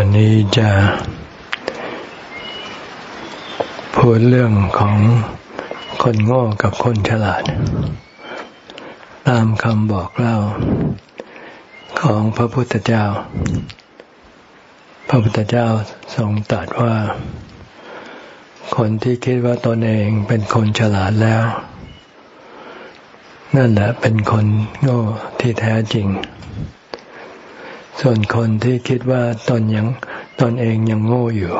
วันนี้จะพูดเรื่องของคนโง่กับคนฉลาด ตามคำบอกเล่าของพระพุทธเจ้า พระพุทธเจ้าทรงตรัสว่า คนที่คิดว่าตนเองเป็นคนฉลาดแล้ว นั่นแหละเป็นคนโง่ที่แท้จริง ส่วนคนที่คิดว่าตนยังตนเองยังโง่อยู่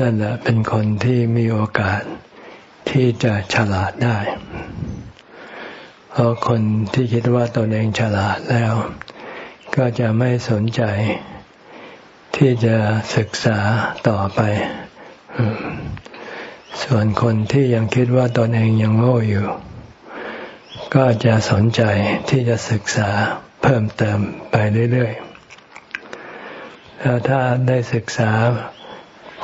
นั่นแหละเป็นคนที่มีโอกาสที่จะฉลาดได้ เพราะคนที่คิดว่าตนเองฉลาดแล้ว ก็จะไม่สนใจ ที่จะศึกษาต่อไป ส่วนคนที่ยังคิดว่าตนเองยังโง่อยู่ ก็จะสนใจที่จะศึกษา เพิ่มเติมไปเรื่อยๆแล้วถ้าได้ศึกษา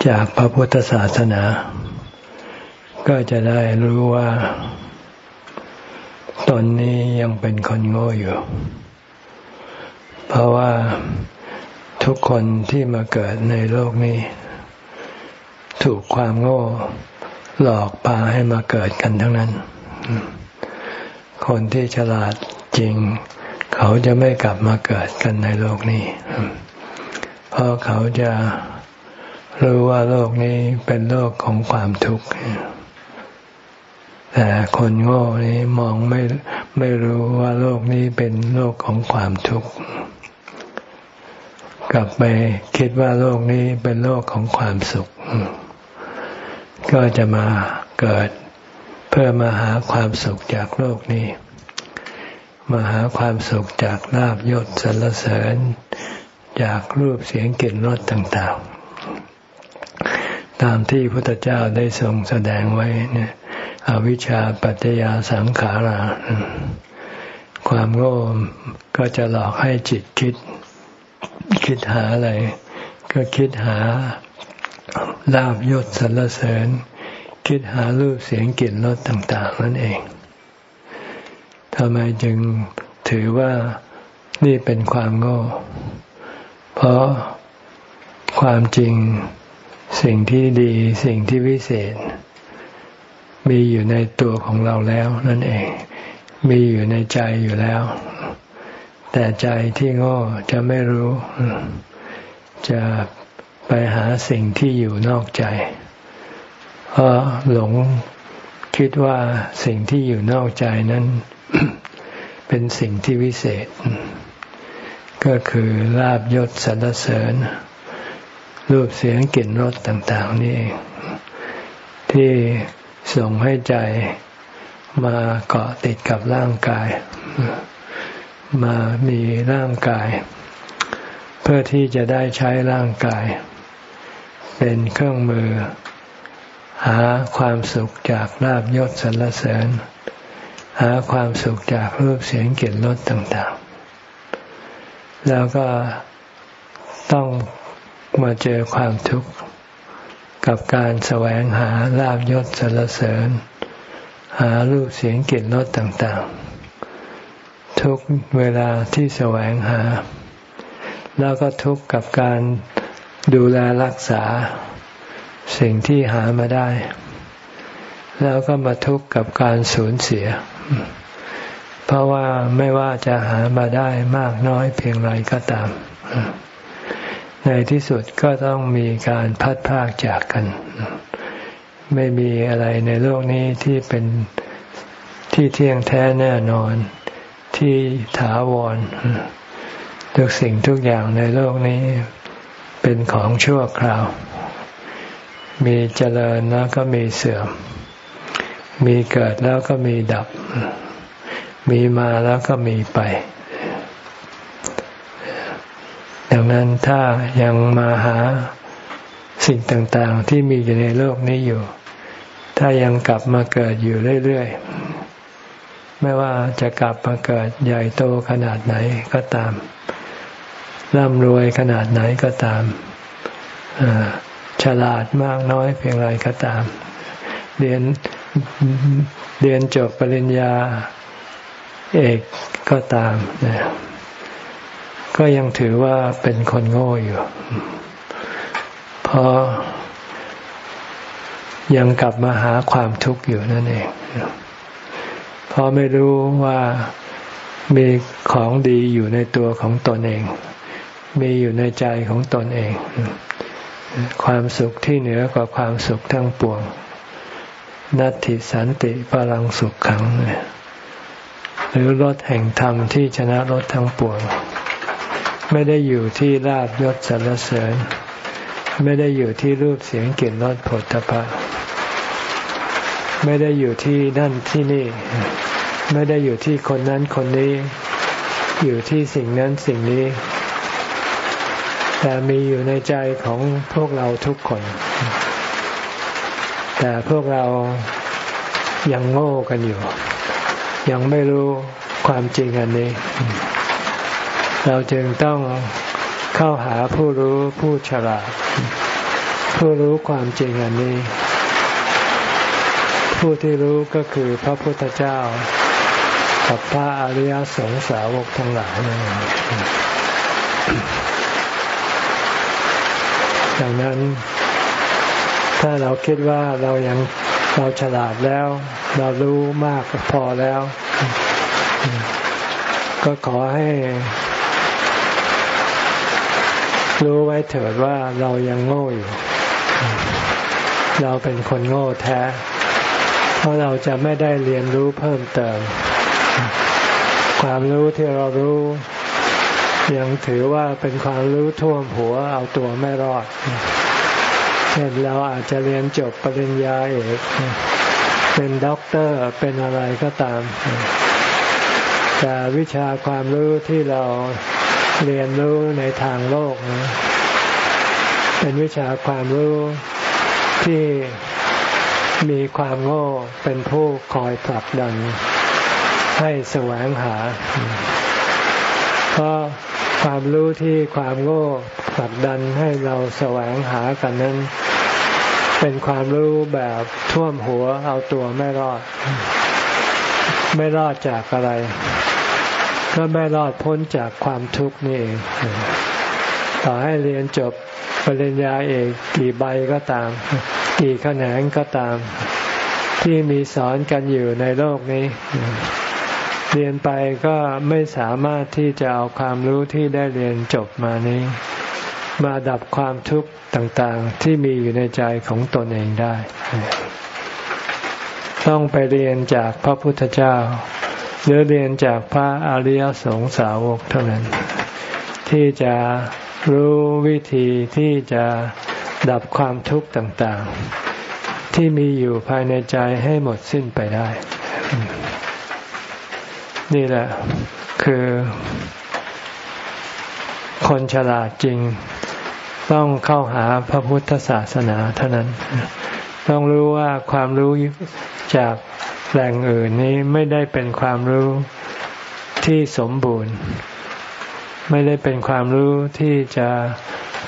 จากพระพุทธศาสนา ก็จะได้รู้ว่าตนนี้ยังเป็นคนโง่อยู่ เพราะว่าทุกคนที่มาเกิดในโลกนี้ ถูกความโง่หลอกพาให้มาเกิดกันทั้งนั้น คนที่ฉลาดจริง เขาจะไม่กลับมาเกิดกันในโลกนี้ เพราะเขาจะรู้ว่าโลกนี้เป็นโลกของความทุกข์แต่คนโง่นี้มองไม่ไม่รู้ว่าโลกนี้เป็นโลกของความทุกข์ กลับไปคิดว่าโลกนี้เป็นโลกของความสุข ก็จะมาเกิดเพื่อมาหาความสุขจากโลกนี้ มาหาความสุขจากลาบยศสรรเสริญ จากรูปเสียงกลิ่นรสต่างๆ ตามที่พระพุทธเจ้าได้ทรงแสดงไว้เนี่ยอวิชชาปัจจยาสังขารา ความโง่ก็จะหลอกให้จิตคิด คิดหาอะไร ก็คิดหาลาบยศสรรเสริญ คิดหารูปเสียงกลิ่นรสต่าง ๆ นั่นเอง ทำไมจึงถือว่านี่เป็นความโง่ เพราะความจริงสิ่งที่ดีสิ่งที่วิเศษ มีอยู่ในตัวของเราแล้วนั่นเอง มีอยู่ในใจอยู่แล้ว แต่ใจที่โง่จะไม่รู้ จะไปหาสิ่งที่อยู่นอกใจ เพราะหลง คิดว่าสิ่งที่อยู่นอกใจนั้น เป็นสิ่งที่วิเศษ ก็คือลาบยศสรรเสริญ รูปเสียงกลิ่นรสต่างๆ นี่ที่ส่งให้ใจมาเกาะติดกับร่างกาย มามีร่างกาย เพื่อที่จะได้ใช้ร่างกาย เป็นเครื่องมือ หาความสุขจากลาบยศสรรเสริญ หาความสุขจากรูปเสียงกลิ่นรสต่างๆ แล้วก็ต้องมาเจอความทุกข์กับการแสวงหาลาบยศสรรเสริญ หารูปเสียงกลิ่นรสต่างๆ ทุกเวลาที่แสวงหา แล้วก็ทุกข์กับการดูแลรักษา สิ่งที่หามาได้ แล้วก็มาทุกข์กับการสูญเสีย เพราะว่าไม่ว่าจะหามาได้มากน้อยเพียงไรก็ตาม ในที่สุดก็ต้องมีการพัดพากจากกัน ไม่มีอะไรในโลกนี้ที่เป็นที่เที่ยงแท้แน่นอนที่ถาวรทุกสิ่งทุกอย่างในโลกนี้เป็นของชั่วคราว มีเจริญแล้วก็มีเสื่อม มีเกิดแล้วก็มีดับ มีมาแล้วก็มีไป ดังนั้นถ้ายังมาหาสิ่งต่างๆ ที่มีอยู่ในโลกนี้อยู่ ถ้ายังกลับมาเกิดอยู่เรื่อยๆ ไม่ว่าจะกลับมาเกิดใหญ่โตขนาดไหนก็ตาม ร่ำรวยขนาดไหนก็ตาม ฉลาดมากน้อยเพียงไรก็ตาม เรียนเรียนจบปริญญาเอกก็ตามนะก็ยังถือว่าเป็นคนโง่อยู่ เพราะยังกลับมาหาความทุกข์อยู่นั่นเอง เพราะไม่รู้ว่ามีของดีอยู่ในตัวของตนเอง มีอยู่ในใจของตนเอง ความสุขที่เหนือกว่าความสุขทั้งปวง นัตติสันติพลังสุขขัง หรือรถแห่งธรรมที่ชนะรถทั้งปวง ไม่ได้อยู่ที่ลาบยศสรรเสริญ ไม่ได้อยู่ที่รูปเสียงกลิ่นรสผลตภะไม่ได้อยู่ที่นั่นที่นี่ ไม่ได้อยู่ที่คนนั้นคนนี้ อยู่ที่สิ่งนั้นสิ่งนี้ แต่มีอยู่ในใจของพวกเราทุกคน แต่พวกเรายังโง่กันอยู่ ยังไม่รู้ความจริงอันนี้ เราจึงต้องเข้าหาผู้รู้ผู้ฉลาด ผู้รู้ความจริงอันนี้ ผู้ที่รู้ก็คือพระพุทธเจ้ากับพระอริยสงสาวกทั้งหลายนั่นเอง ดังนั้นถ้าเราคิดว่าเรายังเราฉลาดแล้ว เรารู้มากพอแล้ว ก็ขอให้ รู้ไว้เถิดว่าเรายังโง่อยู่ เราเป็นคนโง่แท้ เพราะเราจะไม่ได้เรียนรู้เพิ่มเติม ความรู้ที่เรารู้ ยังถือว่าเป็นความรู้ท่วมหัวเอาตัวไม่รอด เช่นเราอาจจะเรียนจบปริญญาเอกเป็นด็อกเตอร์เป็นอะไรก็ตาม แต่วิชาความรู้ที่เราเรียนรู้ในทางโลกนะเป็นวิชาความรู้ที่มีความโง่เป็นผู้คอยผลักดันให้แสวงหา เพราะ ความรู้ที่ความโง่ผลักดันให้เราแสวงหากันนั้น เป็นความรู้แบบท่วมหัวเอาตัวไม่รอด ไม่รอดจากอะไร ก็ไม่รอดพ้นจากความทุกข์นี่เองต่อให้เรียนจบปริญญาเอกกี่ใบก็ตาม กี่แขนงก็ตาม ที่มีสอนกันอยู่ในโลกนี้ เรียนไปก็ไม่สามารถที่จะเอาความรู้ที่ได้เรียนจบมานี้ มาดับความทุกข์ต่างๆ ที่มีอยู่ในใจของตนเองได้ ต้องไปเรียนจากพระพุทธเจ้า หรือเรียนจากพระอริยสงสาวกเท่านั้น ที่จะรู้วิธีที่จะดับความทุกข์ต่างๆ ที่มีอยู่ภายในใจให้หมดสิ้นไปได้ นี่แหละ คือ คนฉลาดจริง ต้องเข้าหาพระพุทธศาสนาเท่านั้น ต้องรู้ว่าความรู้จากแหล่งอื่นนี้ไม่ได้เป็นความรู้ที่สมบูรณ์ ไม่ได้เป็นความรู้ที่จะ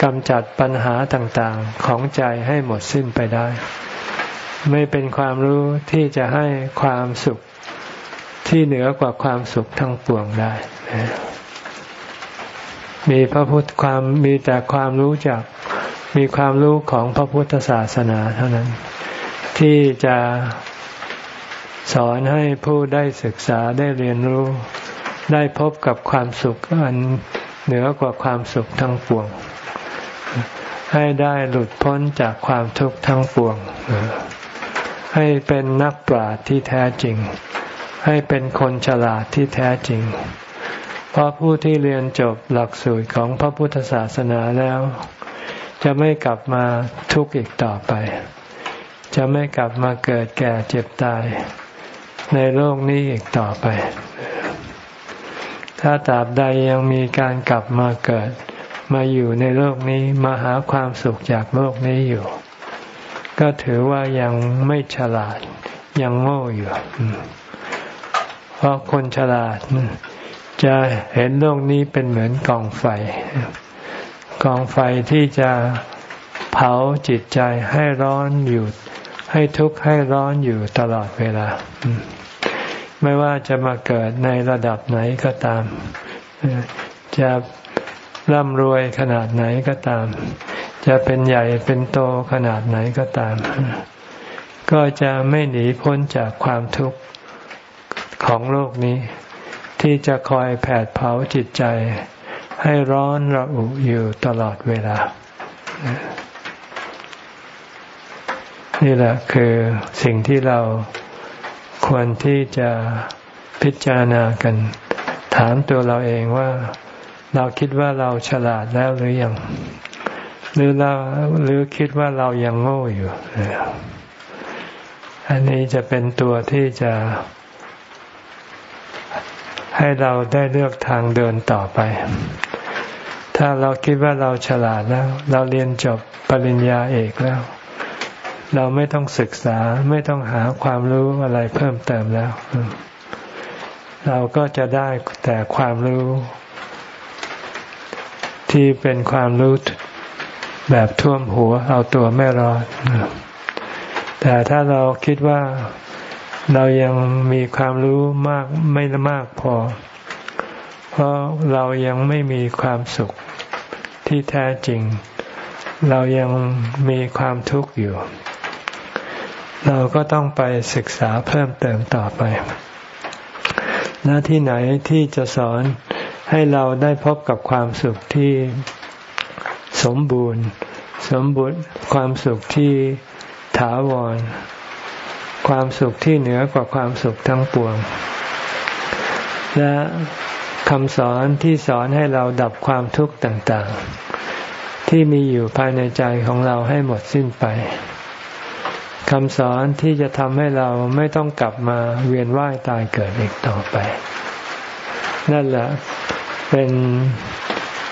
กำจัดปัญหาต่างๆของใจให้หมดสิ้นไปได้ ไม่เป็นความรู้ที่จะให้ความสุข ที่เหนือกว่าความสุขทั้งปวงได้ มีพระพุทธความมีแต่ความรู้จัก มีความรู้ของพระพุทธศาสนาเท่านั้น ที่จะสอนให้ผู้ได้ศึกษาได้เรียนรู้ ได้พบกับความสุขอันเหนือกว่าความสุขทั้งปวง ให้ได้หลุดพ้นจากความทุกข์ทั้งปวง ให้เป็นนักปราชญ์ที่แท้จริง ให้เป็นคนฉลาดที่แท้จริง เพราะผู้ที่เรียนจบหลักสูตรของพระพุทธศาสนาแล้ว จะไม่กลับมาทุกข์อีกต่อไป จะไม่กลับมาเกิดแก่เจ็บตาย ในโลกนี้อีกต่อไป ถ้าตราบใดยังมีการกลับมาเกิด มาอยู่ในโลกนี้มาหาความสุขจากโลกนี้อยู่ ก็ถือว่ายังไม่ฉลาดยังโง่อยู่ เพราะคนฉลาด จะเห็นโลกนี้เป็นเหมือนกองไฟ กองไฟที่จะเผาจิตใจให้ร้อนอยู่ ให้ทุกข์ให้ร้อนอยู่ตลอดเวลา ไม่ว่าจะมาเกิดในระดับไหนก็ตาม จะร่ำรวยขนาดไหนก็ตาม จะเป็นใหญ่เป็นโตขนาดไหนก็ตาม ก็จะไม่หนีพ้นจากความทุกข์ ของโลกนี้ ที่จะคอยแผดเผาจิตใจ ให้ร้อนระอุอยู่ตลอดเวลา นี่แหละคือสิ่งที่เราควรที่จะพิจารณากัน ถามตัวเราเองว่า เราคิดว่าเราฉลาดแล้วหรือยังหรือเราหรือคิดว่าเรายังโง่อยู่ อันนี้จะเป็นตัวที่จะ ให้เราได้เลือกทางเดินต่อไป ถ้าเราคิดว่าเราฉลาดแล้ว เราเรียนจบปริญญาเอกแล้ว เราไม่ต้องศึกษาไม่ต้องหาความรู้อะไรเพิ่มเติมแล้ว เราก็จะได้แต่ความรู้ ที่เป็นความรู้แบบท่วมหัวเอาตัวไม่รอดแต่ถ้าเราคิดว่า เรายังมีความรู้มากไม่มากพอ เพราะเรายังไม่มีความสุขที่แท้จริง เรายังมีความทุกข์อยู่ เราก็ต้องไปศึกษาเพิ่มเติมต่อไป หน้าที่ไหนที่จะสอนให้เราได้พบกับความสุขที่สมบูรณ์ สมบูรณ์ความสุขที่ถาวร ความสุขที่เหนือกว่าความสุขทั้งปวง และคำสอนที่สอนให้เราดับความทุกข์ต่างๆ ที่มีอยู่ภายในใจของเราให้หมดสิ้นไปคำสอนที่จะทำให้เราไม่ต้องกลับมาเวียนว่ายตายเกิดอีกต่อไป นั่นแหละเป็น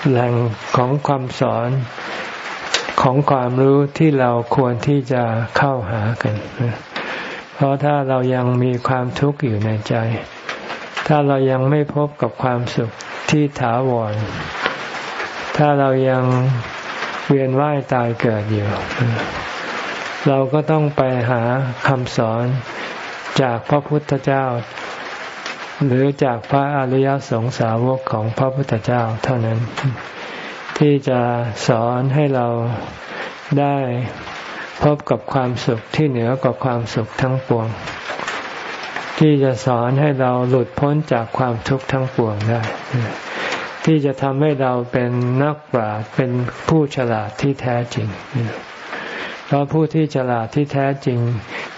แหล่งของความสอนของความรู้ที่เราควรที่จะเข้าหากัน เพราะถ้าเรายังมีความทุกข์อยู่ในใจ ถ้าเรายังไม่พบกับความสุขที่ถาวร ถ้าเรายังเวียนว่ายตายเกิดอยู่ เราก็ต้องไปหาคำสอนจากพระพุทธเจ้า หรือจากพระอริยสงสาวกของพระพุทธเจ้าเท่านั้น ที่จะสอนให้เราได้ พบกับความสุขที่เหนือกว่าความสุขทั้งปวง ที่จะสอนให้เราหลุดพ้นจากความทุกข์ทั้งปวงได้ ที่จะทำให้เราเป็นนักปราชญ์เป็นผู้ฉลาดที่แท้จริงเพราะผู้ที่ฉลาดที่แท้จริง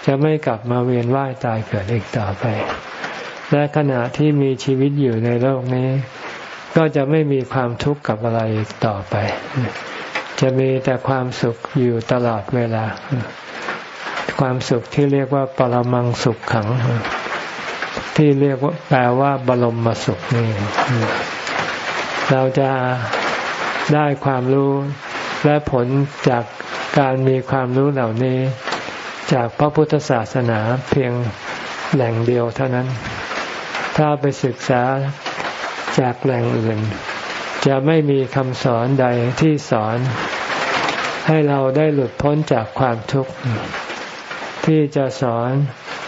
จะไม่กลับมาเวียนว่ายตายเกิดอีกต่อไป และขณะที่มีชีวิตอยู่ในโลกนี้ ก็จะไม่มีความทุกข์กับอะไรอีกต่อไป จะมีแต่ความสุขอยู่ตลอดเวลา ความสุขที่เรียกว่าปรมังสุขขัง ที่เรียกว่าแปลว่าบรมมสุขนี่เราจะได้ความรู้และผลจากการมีความรู้เหล่านี้ จากพระพุทธศาสนาเพียงแหล่งเดียวเท่านั้น ถ้าไปศึกษาจากแหล่งอื่น จะไม่มีคำสอนใดที่สอน ให้เราได้หลุดพ้นจากความทุกข์ ที่จะสอน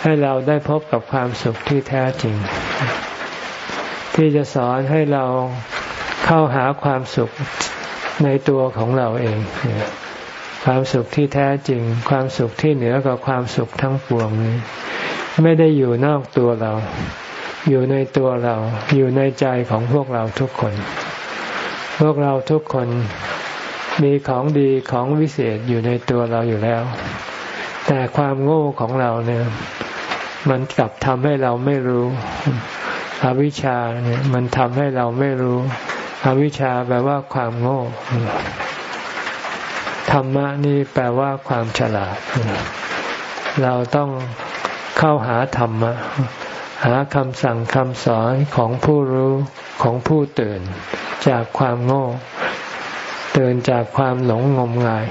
ให้เราได้พบกับความสุขที่แท้จริง ที่จะสอนให้เราเข้าหาความสุขในตัวของเราเอง ความสุขที่แท้จริง ความสุขที่เหนือกว่าความสุขทั้งปวงนี้ ไม่ได้อยู่นอกตัวเรา อยู่ในตัวเรา อยู่ในใจของพวกเราทุกคน พวกเราทุกคนมีของดีของวิเศษอยู่ในตัวเราอยู่แล้ว แต่ความโง่ของเราเนี่ย มันกลับทำให้เราไม่รู้ อวิชชาเนี่ย มันทำให้เราไม่รู้ อวิชชาแปลว่าความโง่ธรรมะนี่แปลว่าความฉลาด เราต้องเข้าหาธรรมะ หาคำสั่งคำสอนของผู้รู้ของผู้ตื่น จากความโง่ เตือนจากความหลงงมงาย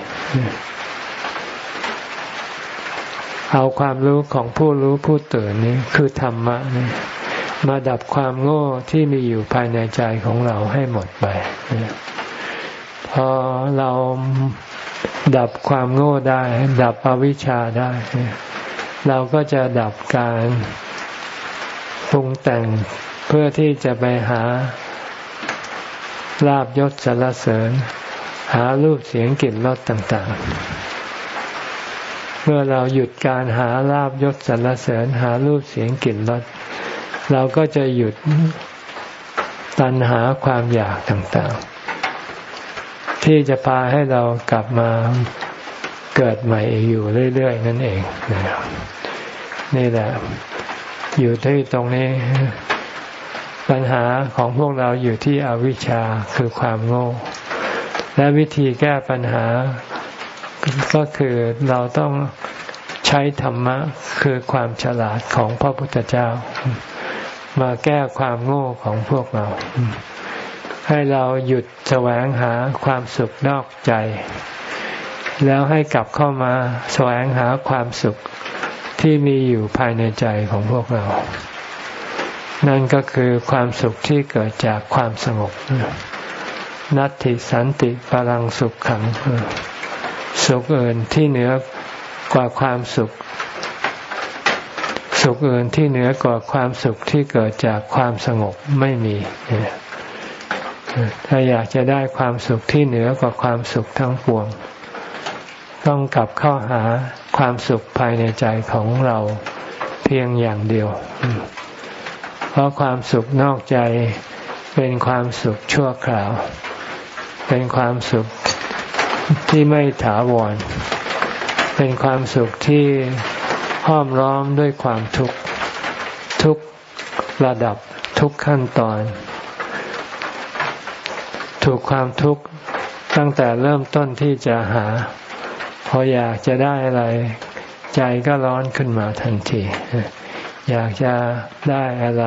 เอาความรู้ของผู้รู้ผู้ตื่นนี้คือธรรมะนี่มาดับความโง่ที่มีอยู่ภายในใจของเราให้หมดไป พอเราดับความโง่ได้ ดับอวิชชาได้ เราก็จะดับการปรุงแต่งเพื่อที่จะไปหา ลาบยศสารเสริญ หารูปเสียงกลิ่นรสต่างๆ เมื่อเราหยุดการหาลาบยศสารเสริญ หารูปเสียงกลิ่นรสเราก็จะหยุดตัณหาความอยากต่างๆ ที่จะพาให้เรากลับมาเกิดใหม่อยู่เรื่อยๆ นั่นเองนี่แหละ อยู่ที่ตรงนี้ ปัญหาของพวกเราอยู่ที่อวิชชาคือความโง่ และวิธีแก้ปัญหาก็คือเราต้องใช้ธรรมะคือความฉลาดของพระพุทธเจ้า มาแก้ความโง่ของพวกเรา ให้เราหยุดแสวงหาความสุขนอกใจ แล้วให้กลับเข้ามาแสวงหาความสุขที่มีอยู่ภายในใจของพวกเรา นั่นก็คือความสุขที่เกิดจากความสงบนัตติสันติพลังสุขขัง สุขเอื่นที่เหนือกว่าความสุข สุขอื่นที่เหนือกว่าความสุขที่เกิดจากความสงบไม่มี ถ้าอยากจะได้ความสุขที่เหนือกว่าความสุขทั้งปวง ต้องกลับเข้าหาความสุขภายในใจของเราเพียงอย่างเดียว เพราะความสุขนอกใจเป็นความสุขชั่วคราว เป็นความสุขที่ไม่ถาวร เป็นความสุขที่ห้อมล้อมด้วยความทุกข์ทุกระดับทุกขั้นตอน ถูกความทุกข์ตั้งแต่เริ่มต้นที่จะหา พออยากจะได้อะไร ใจก็ร้อนขึ้นมาทันที อยากจะได้อะไร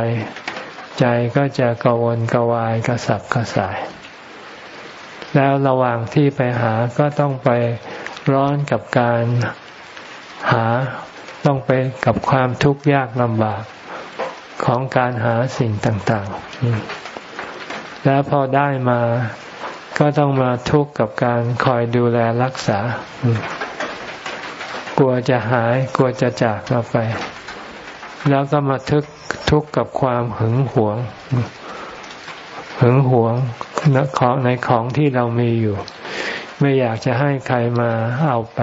ใจก็จะกวนกวายกระสับกระส่าย แล้วระหว่างที่ไปหาก็ต้องไปร้อนกับการหาต้องไปกับความทุกข์ยากลำบากของการหาสิ่งต่างๆ แล้วพอได้มาก็ต้องมาทุกข์กับการคอยดูแลรักษา กลัวจะหาย กลัวจะจากเราไป แล้วก็มาทุกทุกข์กับความหึงหวง หึงหวงของในของที่เรามีอยู่ ไม่อยากจะให้ใครมาเอาไป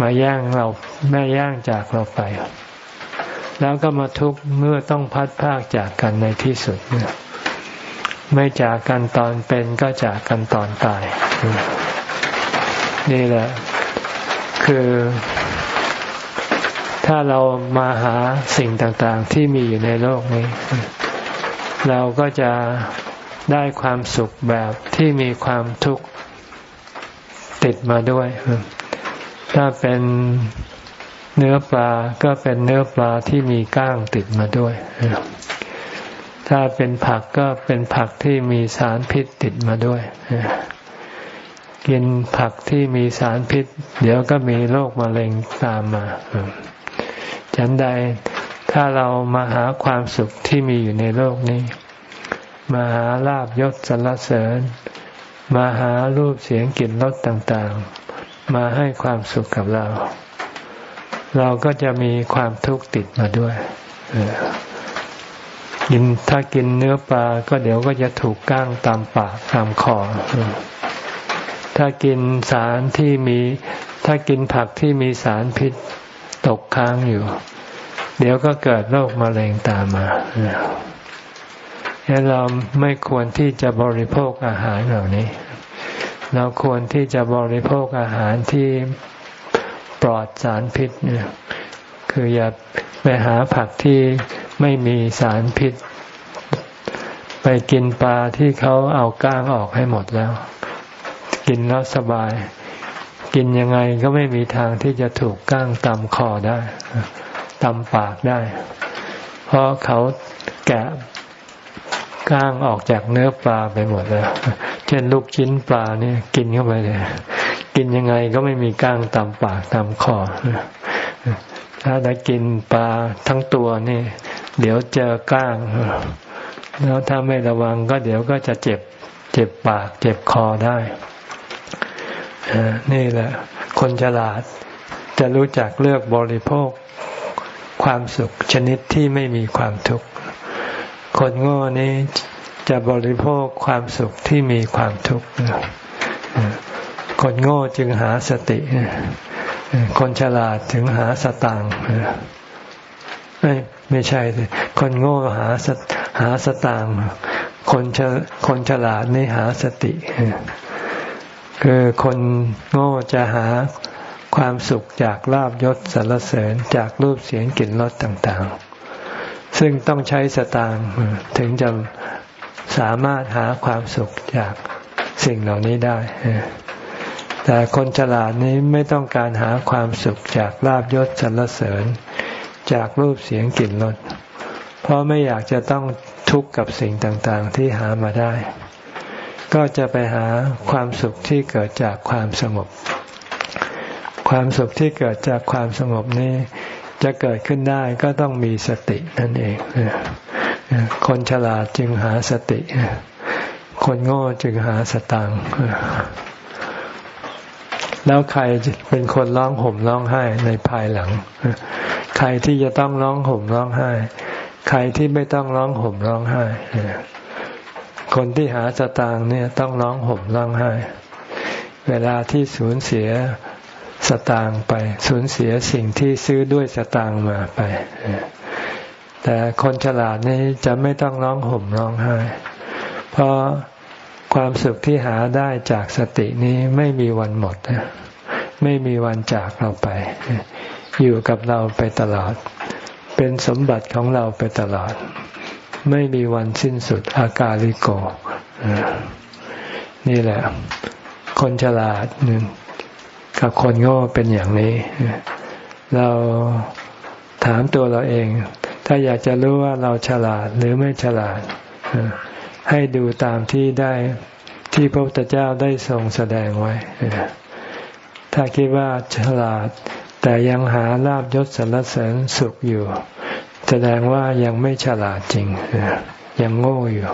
มาแย่งเราแม่ย่างจากเราไป แล้วก็มาทุกข์เมื่อต้องพัดพากจากกันในที่สุดไม่จากกันตอนเป็นก็จากกันตอนตาย นี่แหละ คือ ถ้าเรามาหาสิ่งต่างๆ ที่มีอยู่ในโลกนี้ เราก็จะได้ความสุขแบบที่มีความทุกข์ติดมาด้วย ถ้าเป็นเนื้อปลาก็เป็นเนื้อปลาที่มีก้างติดมาด้วย ถ้าเป็นผักก็เป็นผักที่มีสารพิษติดมาด้วย กินผักที่มีสารพิษ เดี๋ยวก็มีโรคมะเร็งตามมา ฉันใดถ้าเรามาหาความสุขที่มีอยู่ในโลกนี้ มาหาลาบยศสรรเสริญ มาหารูปเสียงกลิ่นรสต่างๆ มาให้ความสุขกับเรา เราก็จะมีความทุกข์ติดมาด้วยกินถ้ากินเนื้อปลาก็เดี๋ยวก็จะถูกก้างตามปากตามคอถ้ากินสารที่มี ถ้ากินผักที่มีสารพิษ ตกค้างอยู่ เดี๋ยวก็เกิดโรคมะเร็งตามมาดังนั้นเราไม่ควรที่จะบริโภคอาหารเหล่านี้ เราควรที่จะบริโภคอาหารที่ปลอดสารพิษเนี่ยคืออย่าไปหาผักที่ไม่มีสารพิษ ไปกินปลาที่เขาเอาก้างออกให้หมดแล้ว กินแล้วสบาย กินยังไงก็ไม่มีทางที่จะถูกก้างตำคอได้ตำปากได้ เพราะเขาแกะก้างออกจากเนื้อปลาไปหมดแล้วเช่นลูกชิ้นปลาเนี่ยกินเข้าไปเลยกินยังไงก็ไม่มีก้างตำปากตำคอถ้าได้กินปลาทั้งตัวนี่ เดี๋ยวเจอก้าง แล้วถ้าไม่ระวังก็เดี๋ยวก็จะเจ็บ เจ็บปาก เจ็บคอได้ นี่แหละ คนฉลาดจะรู้จักเลือกบริโภค ความสุขชนิดที่ไม่มีความทุกข์ คนโง่นี้จะบริโภคความสุขที่มีความทุกข์คนโง่จึงหาสติ คนฉลาดถึงหาสตางค์ไม่ไม่ใช่คนโง่หาสหาสตางค์คนคนฉลาดนี่หาสติ คือคนโง่จะหาความสุขจากลาบยศสรรเสริญจากรูปเสียงกลิ่นรสต่างๆ ซึ่งต้องใช้สตางค์ถึงจะสามารถหาความสุขจากสิ่งเหล่านี้ได้ แต่คนฉลาดนี้ไม่ต้องการหาความสุขจากลาบยศสรรเสริญ จากรูปเสียงกลิ่นรสเพราะไม่อยากจะต้องทุกข์กับสิ่งต่างๆ ที่หามาได้ ก็จะไปหาความสุขที่เกิดจากความสงบ ความสุขที่เกิดจากความสงบนี้จะเกิดขึ้นได้ก็ต้องมีสตินั่นเอง คนฉลาดจึงหาสติ คนโง่จึงหาสตังแล้วใครเป็นคนร้องห่มร้องไห้ในภายหลัง ใครที่จะต้องร้องห่มร้องไห้ ใครที่ไม่ต้องร้องห่มร้องไห้ คนที่หาสตางค์เนี่ยต้องร้องห่มร้องไห้ เวลาที่สูญเสียสตางค์ไป สูญเสียสิ่งที่ซื้อด้วยสตางค์มาไป แต่คนฉลาดนี้จะไม่ต้องร้องห่มร้องไห้ เพราะความสุขที่หาได้จากสตินี้ไม่มีวันหมด ไม่มีวันจากเราไป อยู่กับเราไปตลอด เป็นสมบัติของเราไปตลอด ไม่มีวันสิ้นสุดอากาลิโก นี่แหละ คนฉลาดหนึ่งกับคนโง่เป็นอย่างนี้ เราถามตัวเราเอง ถ้าอยากจะรู้ว่าเราฉลาดหรือไม่ฉลาด ให้ดูตามที่ได้ที่พระพุทธเจ้าได้ทรงแสดงไว้ ถ้าคิดว่าฉลาด แต่ยังหาลาบยศสรรเสริญสุขอยู่ แสดงว่ายังไม่ฉลาดจริง ยังโง่อยู่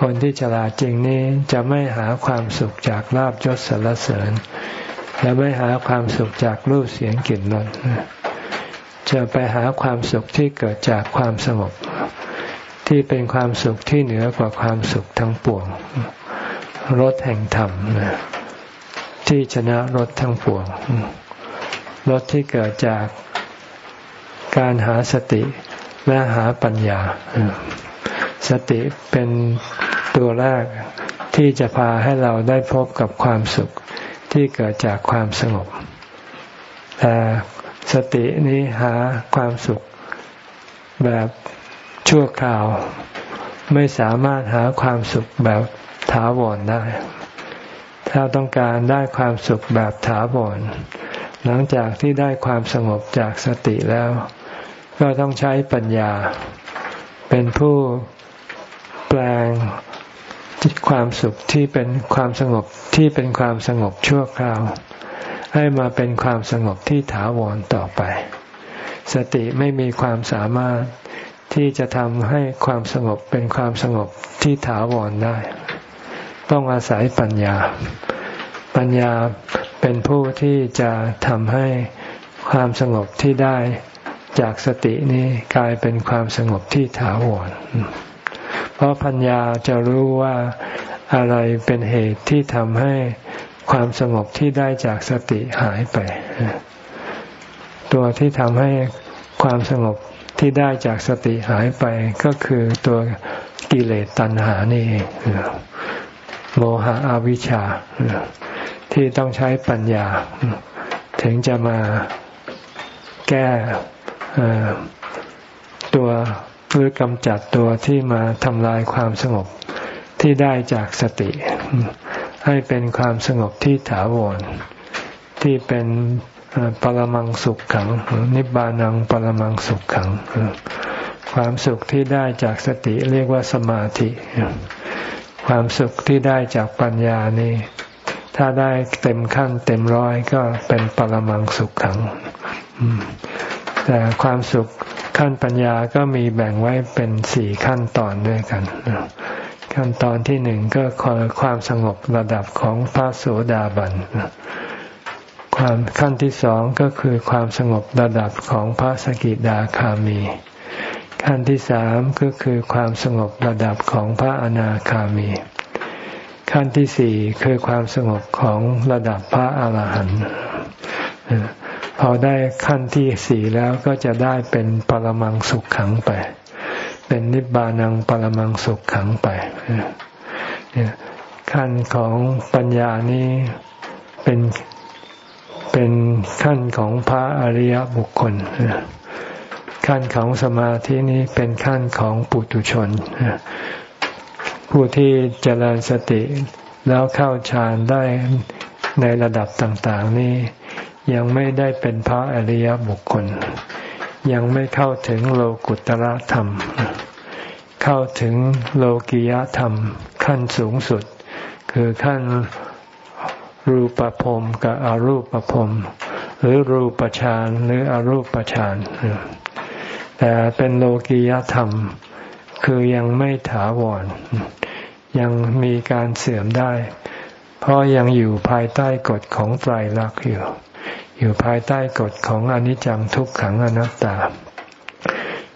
คนที่ฉลาดจริงนี้จะไม่หาความสุขจากลาบยศสรรเสริญ และไม่หาความสุขจากรูปเสียงกลิ่นรสจะไปหาความสุขที่เกิดจากความสงบ ที่เป็นความสุขที่เหนือกว่าความสุขทั้งปวงรถแห่งธรรมที่ชนะรถทั้งปวงรถที่เกิดจาก การหาสติและหาปัญญา สติเป็นตัวแรกที่จะพาให้เราได้พบกับความสุขที่เกิดจากความสงบ แต่สตินี้หาความสุขแบบชั่วคราว ไม่สามารถหาความสุขแบบถาวรได้ ถ้าต้องการได้ความสุขแบบถาวรหลังจากที่ได้ความสงบจากสติแล้ว ก็ต้องใช้ปัญญา เป็นผู้แปลงความสุขที่เป็นความสงบที่เป็นความสงบชั่วคราว ให้มาเป็นความสงบที่ถาวรต่อไป สติไม่มีความสามารถที่จะทำให้ความสงบเป็นความสงบที่ถาวรได้ ต้องอาศัยปัญญา ปัญญาเป็นผู้ที่จะทำให้ความสงบที่ได้ จากสตินี้กลายเป็นความสงบที่ถาวร เพราะปัญญาจะรู้ว่าอะไรเป็นเหตุที่ทำให้ความสงบที่ได้จากสติหายไป ตัวที่ทำให้ความสงบที่ได้จากสติหายไปก็คือตัวกิเลสตัณหานี่เองโมหะอวิชชา ที่ต้องใช้ปัญญา ถึงจะมาแก้ ตัวหรือกำจัดตัวที่มาทำลายความสงบที่ได้จากสติ ให้เป็นความสงบที่ถาวร ที่เป็นปรมังสุขขัง นิบานังปรมังสุขขัง ความสุขที่ได้จากสติเรียกว่าสมาธิ ความสุขที่ได้จากปัญญานี่ถ้าได้เต็มขั้นเต็มร้อยก็เป็นปรมังสุขขัง แต่ความสุขขั้นปัญญาก็มีแบ่งไว้เป็นสี่ขั้นตอนด้วยกัน ขั้นตอนที่หนึ่งก็คือความสงบระดับของพระโสดาบันความขั้นที่สองก็คือความสงบระดับของพระสกิดาคามี ขั้นที่สามก็คือความสงบระดับของพระอนาคามี ขั้นที่สี่คือความสงบของระดับพระอาหารหันต์ พอได้ขั้นที่สี่แล้วก็จะได้เป็นปรมังสุขขังไป เป็นนิบานังปรมังสุขขังไปขั้นของปัญญานี้เป็นเป็นขั้นของพระอริยบุคคล ขั้นของสมาธินี้เป็นขั้นของปุถุชน ผู้ที่เจริญสติแล้วเข้าฌานได้ในระดับต่าง ๆ นี้ ยังไม่ได้เป็นพระอริยบุคคล ยังไม่เข้าถึงโลกุตระธรรม เข้าถึงโลกิยธรรม ขั้นสูงสุด คือขั้นรูปภพกับอรูปภพหรือรูปฌานหรืออรูปฌานแต่เป็นโลกียธรรม คือยังไม่ถาวร ยังมีการเสื่อมได้ เพราะยังอยู่ภายใต้กฎของไตรลักษณ์อยู่ อยู่ภายใต้กฎของอนิจจังทุกขังอนัตตา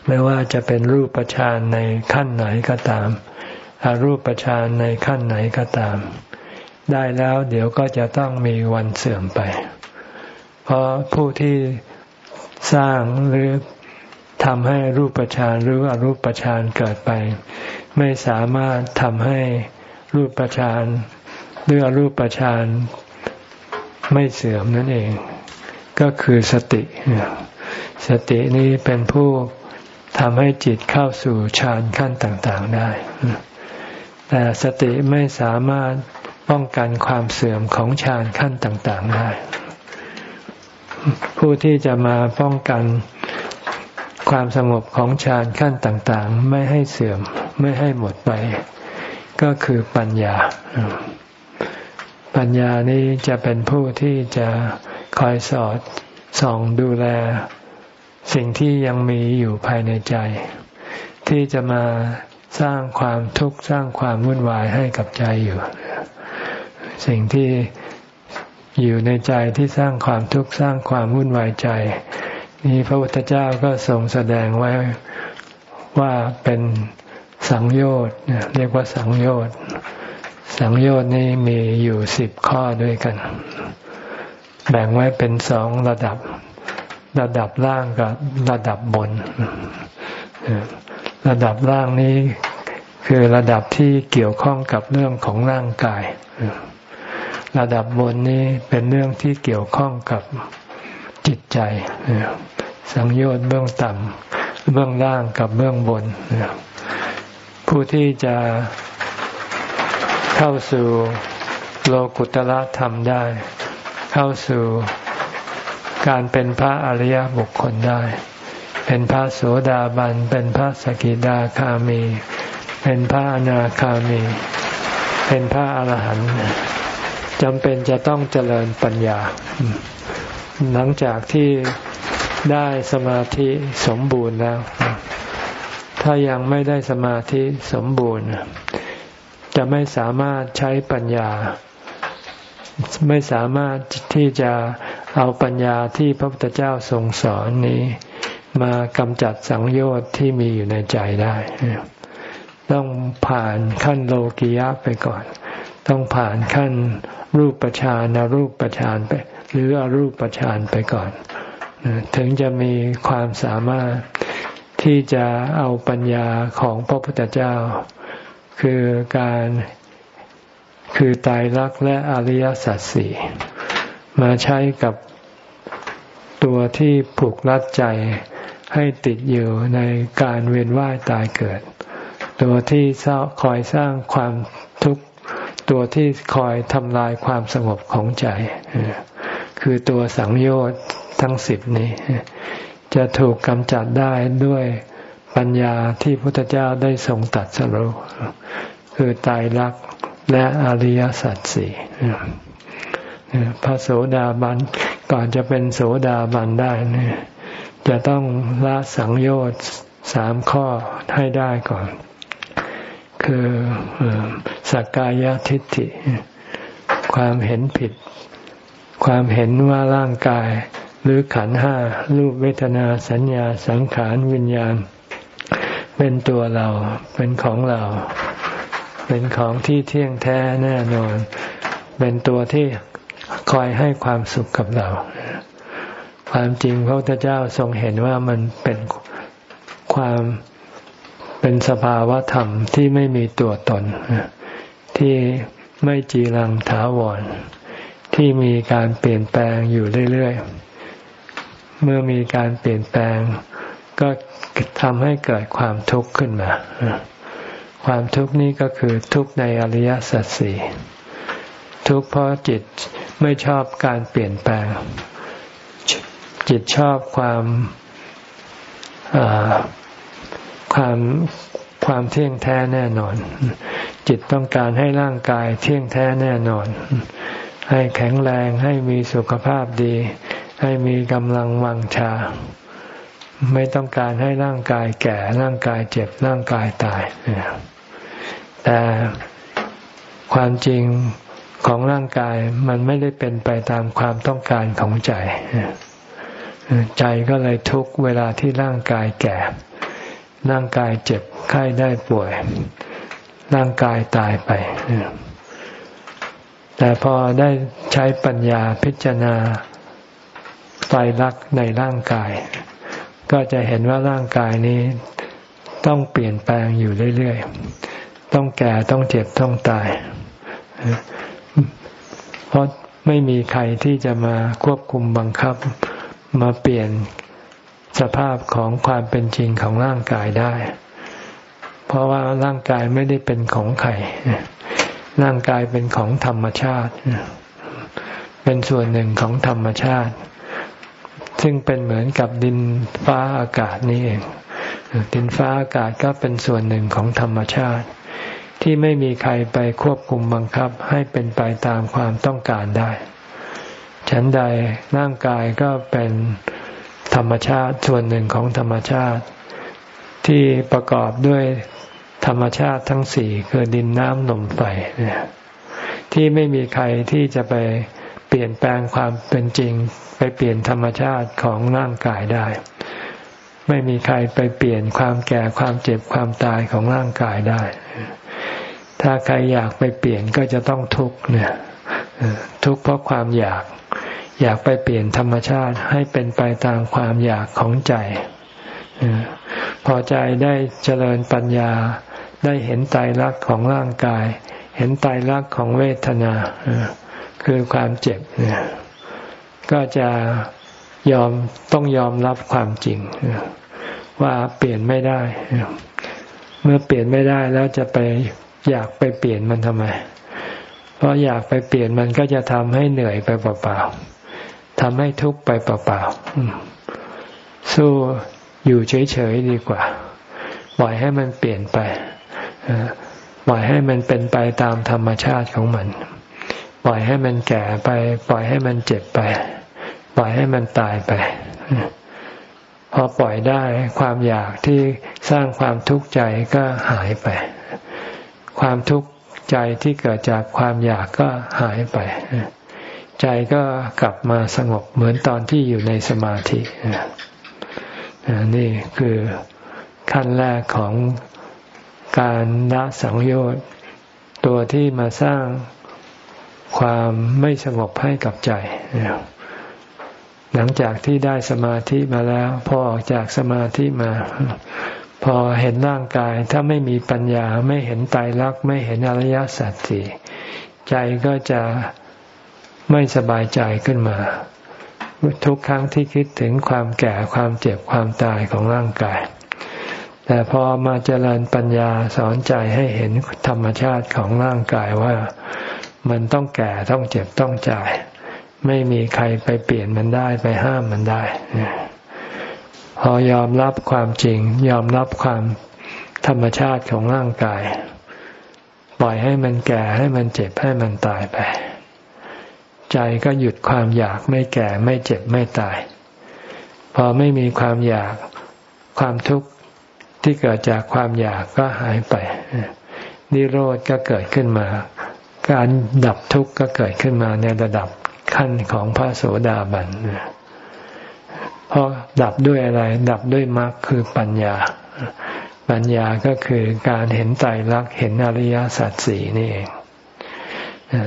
ไม่ว่าจะเป็นรูปฌานในขั้นไหนก็ตามอารูปฌานในขั้นไหนก็ตาม ได้แล้วเดี๋ยวก็จะต้องมีวันเสื่อมไป เพราะผู้ที่สร้างหรือทำให้รูปฌานหรืออรูปฌานเกิดไป ไม่สามารถทำให้รูปฌานหรืออรูปฌานไม่เสื่อมนั่นเอง ก็คือสติ สตินี้เป็นผู้ทำให้จิตเข้าสู่ฌานขั้นต่างๆได้ แต่สติไม่สามารถป้องกันความเสื่อมของฌานขั้นต่าง ๆได้ ผู้ที่จะมาป้องกันความสงบของฌานขั้นต่าง ๆ ไม่ให้เสื่อมไม่ให้หมดไป ก็คือปัญญา ปัญญานี้จะเป็นผู้ที่จะคอยสอดส่องดูแล สิ่งที่ยังมีอยู่ภายในใจ ที่จะมาสร้างความทุกข์สร้างความวุ่นวายให้กับใจอยู่ สิ่งที่อยู่ในใจที่สร้างความทุกข์สร้างความวุ่นวายใจ นี่พระพุทธเจ้าก็ทรงแสดงไว้ว่าเป็นสังโยชน์เรียกว่าสังโยชน์ สังโยชน์นี้มีอยู่สิบข้อด้วยกัน แบ่งไว้เป็นสองระดับ ระดับล่างกับระดับบน ระดับล่างนี้คือระดับที่เกี่ยวข้องกับเรื่องของร่างกาย ระดับบนนี้เป็นเรื่องที่เกี่ยวข้องกับจิตใจสังโยชน์เบื้องต่ำเบื้องล่างกับเบื้องบนผู้ที่จะ เข้าสู่โลกุตละธรรมได้ เข้าสู่การเป็นพระอริยบุคคลได้ เป็นพระโสดาบัน เป็นพระสกิดาคามี เป็นพระอนาคามี เป็นพระอรหันต์จำเป็นจะต้องเจริญปัญญา หลังจากที่ได้สมาธิสมบูรณ์แล้ว ถ้ายังไม่ได้สมาธิสมบูรณ์ จะไม่สามารถใช้ปัญญา ไม่สามารถที่จะเอาปัญญาที่พระพุทธเจ้าทรงสอนนี้ มากำจัดสังโยชน์ที่มีอยู่ในใจได้ ต้องผ่านขั้นโลกิยะไปก่อน ต้องผ่านขั้นรูปปชานรูปปชานไป หรืออรูปปชานไปก่อน ถึงจะมีความสามารถที่จะเอาปัญญาของพระพุทธเจ้า คือการคือตายรักและอริยสัจสี่มาใช้กับตัวที่ผูกรัดใจให้ติดอยู่ในการเวียนว่ายตายเกิด ตัวที่คอยสร้างความทุกข์ตัวที่คอยทำลายความสงบของใจ คือตัวสังโยชน์ทั้งสิบนี้ จะถูกกำจัดได้ด้วย ปัญญาที่พระพุทธเจ้าได้ทรงตัดสรุคือตายรักและอริยสัจสี่พระโสดาบันก่อนจะเป็นโสดาบันได้นี่จะต้องละสังโยชน์สามข้อให้ได้ก่อน คือสักกายทิฏฐิ ความเห็นผิด ความเห็นว่าร่างกาย หรือขันห้ารูปเวทนาสัญญาสังขารวิญญาณ เป็นตัวเรา เป็นของเรา เป็นของที่เที่ยงแท้แน่นอน เป็นตัวที่คอยให้ความสุขกับเรา ความจริงพระพุทธเจ้าทรงเห็นว่ามันเป็นความเป็นสภาวะธรรมที่ไม่มีตัวตน ที่ไม่จีรังถาวร ที่มีการเปลี่ยนแปลงอยู่เรื่อยๆ เมื่อมีการเปลี่ยนแปลง ก็ทำให้เกิดความทุกข์ขึ้นมา ความทุกข์นี้ก็คือทุกข์ในอริยสัจสี่ทุกข์เพราะจิตไม่ชอบการเปลี่ยนแปลง จิตชอบความความความเที่ยงแท้แน่นอน จิตต้องการให้ร่างกายเที่ยงแท้แน่นอน ให้แข็งแรงให้มีสุขภาพดี ให้มีกำลังวังชา ไม่ต้องการให้ร่างกายแก่ร่างกายเจ็บร่างกายตาย แต่ความจริงของร่างกายมันไม่ได้เป็นไปตามความต้องการของใจ ใจก็เลยทุกเวลาที่ร่างกายแก่ ร่างกายเจ็บไข้ได้ป่วย ร่างกายตายไป แต่พอได้ใช้ปัญญาพิจารณาไตรลักษณ์ในร่างกาย ก็จะเห็นว่าร่างกายนี้ต้องเปลี่ยนแปลงอยู่เรื่อยๆ ต้องแก่ต้องเจ็บต้องตาย เพราะไม่มีใครที่จะมาควบคุมบังคับ มาเปลี่ยนสภาพของความเป็นจริงของร่างกายได้ เพราะว่าร่างกายไม่ได้เป็นของใคร ร่างกายเป็นของธรรมชาติ เป็นส่วนหนึ่งของธรรมชาติ ซึ่งเป็นเหมือนกับดินฟ้าอากาศนี่เอง ดินฟ้าอากาศก็เป็นส่วนหนึ่งของธรรมชาติ ที่ไม่มีใครไปควบคุมบังคับให้เป็นไปตามความต้องการได้ ฉันใดร่างกายก็เป็นธรรมชาติส่วนหนึ่งของธรรมชาติ ที่ประกอบด้วยธรรมชาติทั้งสี่คือดินน้ำลมไฟเนี่ยที่ไม่มีใครที่จะไปเป ลี่ยนแปลงความเป็นจริง ไปเปลี่ยนธรรมชาติของร่างกายได้ ไม่มีใครไปเปลี่ยนความแก่ความเจ็บความตายของร่างกายได้ ถ้าใครอยากไปเปลี่ยนก็จะต้องทุกข์เนี่ยทุกข์เพราะความอยาก อยากไปเปลี่ยนธรรมชาติให้เป็นไปตามความอยากของใจพอใจได้เจริญปัญญาได้เห็นไตรลักษณ์ของร่างกาย เห็นไตรลักษณ์ของเวทนา คือความเจ็บเนี่ยก็จะยอมต้องยอมรับความจริง ว่าเปลี่ยนไม่ได้ เมื่อเปลี่ยนไม่ได้แล้วจะไปอยากไปเปลี่ยนมันทำไม เพราะอยากไปเปลี่ยนมันก็จะทำให้เหนื่อยไปเปล่าๆทำให้ทุกข์ไปเปล่าๆสู้อยู่เฉยๆดีกว่า ปล่อยให้มันเปลี่ยนไปปล่อยให้มันเป็นไปตามธรรมชาติของมัน ปล่อยให้มันแก่ไป ปล่อยให้มันเจ็บไป ปล่อยให้มันตายไป พอปล่อยได้ความอยากที่สร้างความทุกข์ใจก็หายไป ความทุกข์ใจที่เกิดจากความอยากก็หายไป ใจก็กลับมาสงบเหมือนตอนที่อยู่ในสมาธินี่คือขั้นแรกของการละสังโยชน์ ตัวที่มาสร้าง ความไม่สงบให้กับใจ หลังจากที่ได้สมาธิมาแล้ว พอออกจากสมาธิมา พอเห็นร่างกายถ้าไม่มีปัญญาไม่เห็นตายรักไม่เห็นอริยสัจสี่ใจก็จะไม่สบายใจขึ้นมา ทุกครั้งที่คิดถึงความแก่ความเจ็บความตายของร่างกาย แต่พอมาเจริญปัญญาสอนใจให้เห็นธรรมชาติของร่างกายว่า มันต้องแก่ต้องเจ็บต้องจ่าย ไม่มีใครไปเปลี่ยนมันได้ไปห้ามมันได้ พอยอมรับความจริง ยอมรับความธรรมชาติของร่างกาย ปล่อยให้มันแก่ให้มันเจ็บให้มันตายไป ใจก็หยุดความอยากไม่แก่ไม่เจ็บไม่ตาย พอไม่มีความอยากความทุกข์ที่เกิดจากความอยากก็หายไปนิโรธก็เกิดขึ้นมา การดับทุกข์ก็เกิดขึ้นมาในระดับขั้นของพระโสดาบันเพราะดับด้วยอะไร ดับด้วยมรรคคือปัญญา ปัญญาก็คือการเห็นไตรลักษณ์เห็นอริยสัจสี่นี่เอง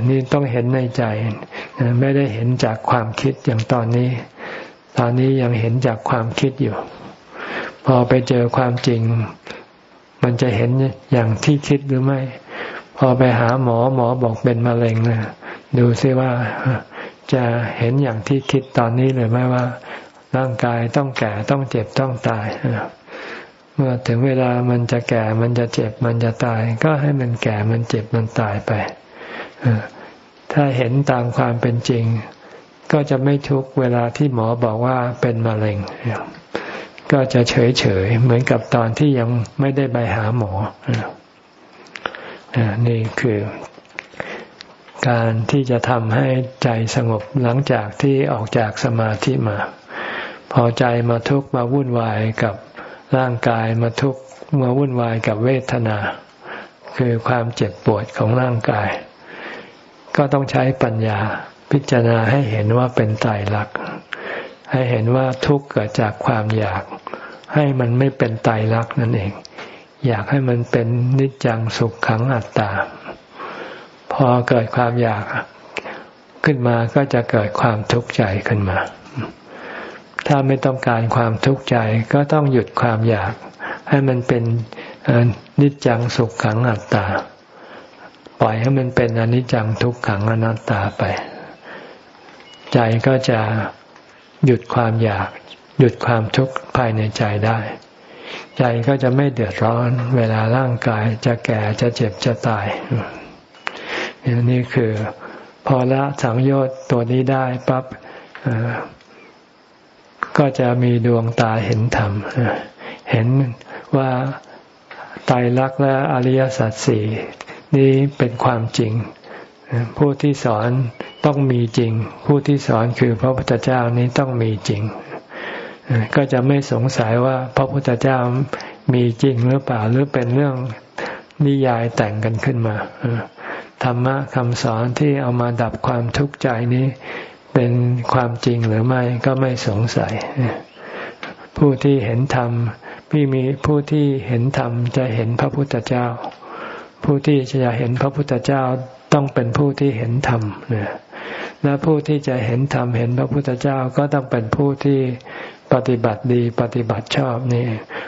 นี่ต้องเห็นในใจ ไม่ได้เห็นจากความคิดอย่างตอนนี้ ตอนนี้ยังเห็นจากความคิดอยู่ พอไปเจอความจริง มันจะเห็นอย่างที่คิดหรือไม่ พอไปหาหมอหมอบอกเป็นมะเร็งนะดูซิว่าจะเห็นอย่างที่คิดตอนนี้เลยไหมว่า ร่างกายต้องแก่ต้องเจ็บต้องตายเมื่อถึงเวลามันจะแก่มันจะเจ็บมันจะตาย ก็ให้มันแก่มันเจ็บมันตายไปถ้าเห็นตามความเป็นจริง ก็จะไม่ทุกเวลาที่หมอบอกว่าเป็นมะเร็ง ก็จะเฉยเฉยเหมือนกับตอนที่ยังไม่ได้ไปหาหมอ นี่คือการที่จะทำให้ใจสงบหลังจากที่ออกจากสมาธิมา พอใจมาทุกข์มาวุ่นวายกับร่างกายมาทุกข์มาวุ่นวายกับเวทนา คือความเจ็บปวดของร่างกาย ก็ต้องใช้ปัญญาพิจารณาให้เห็นว่าเป็นไตรลักษณ์ให้เห็นว่าทุกข์เกิดจากความอยาก ให้มันไม่เป็นไตรลักษณ์นั่นเอง อยากให้มันเป็นนิจจังสุขขังอัตตา พอเกิดความอยากขึ้นมาก็จะเกิดความทุกข์ใจขึ้นมา ถ้าไม่ต้องการความทุกข์ใจก็ต้องหยุดความอยาก ให้มันเป็นนิจจังสุขขังอัตตา ปล่อยให้มันเป็นอนิจจังทุกขังอนัตตาไป ใจก็จะหยุดความอยาก หยุดความทุกข์ภายในใจได้ ใจก็จะไม่เดือดร้อน เวลาร่างกายจะแก่จะเจ็บจะตายนี่คือพอละสังโยชน์ตัวนี้ได้ปั๊บก็จะมีดวงตาเห็นธรรม เห็นว่าไตรลักษณ์และอริยสัจสี่นี้เป็นความจริง ผู้ที่สอนต้องมีจริง ผู้ที่สอนคือพระพุทธเจ้านี้ต้องมีจริง ก็จะไม่สงสัยว่าพระพุทธเจ้ามีจริงหรือเปล่าหรือเป็นเรื่องนิยายแต่งกันขึ้นมาธรรมะคำสอนที่เอามาดับความทุกข์ใจนี้ เป็นความจริงหรือไม่ก็ไม่สงสัย ผู้ที่เห็นธรรมพี่มีผู้ที่เห็นธรรมจะเห็นพระพุทธเจ้า ผู้ที่จะเห็นพระพุทธเจ้าต้องเป็นผู้ที่เห็นธรรมเนี่ยและผู้ที่จะเห็นธรรมเห็นพระพุทธเจ้าก็ต้องเป็นผู้ที่ ปฏิบัติดีปฏิบัติชอบนี่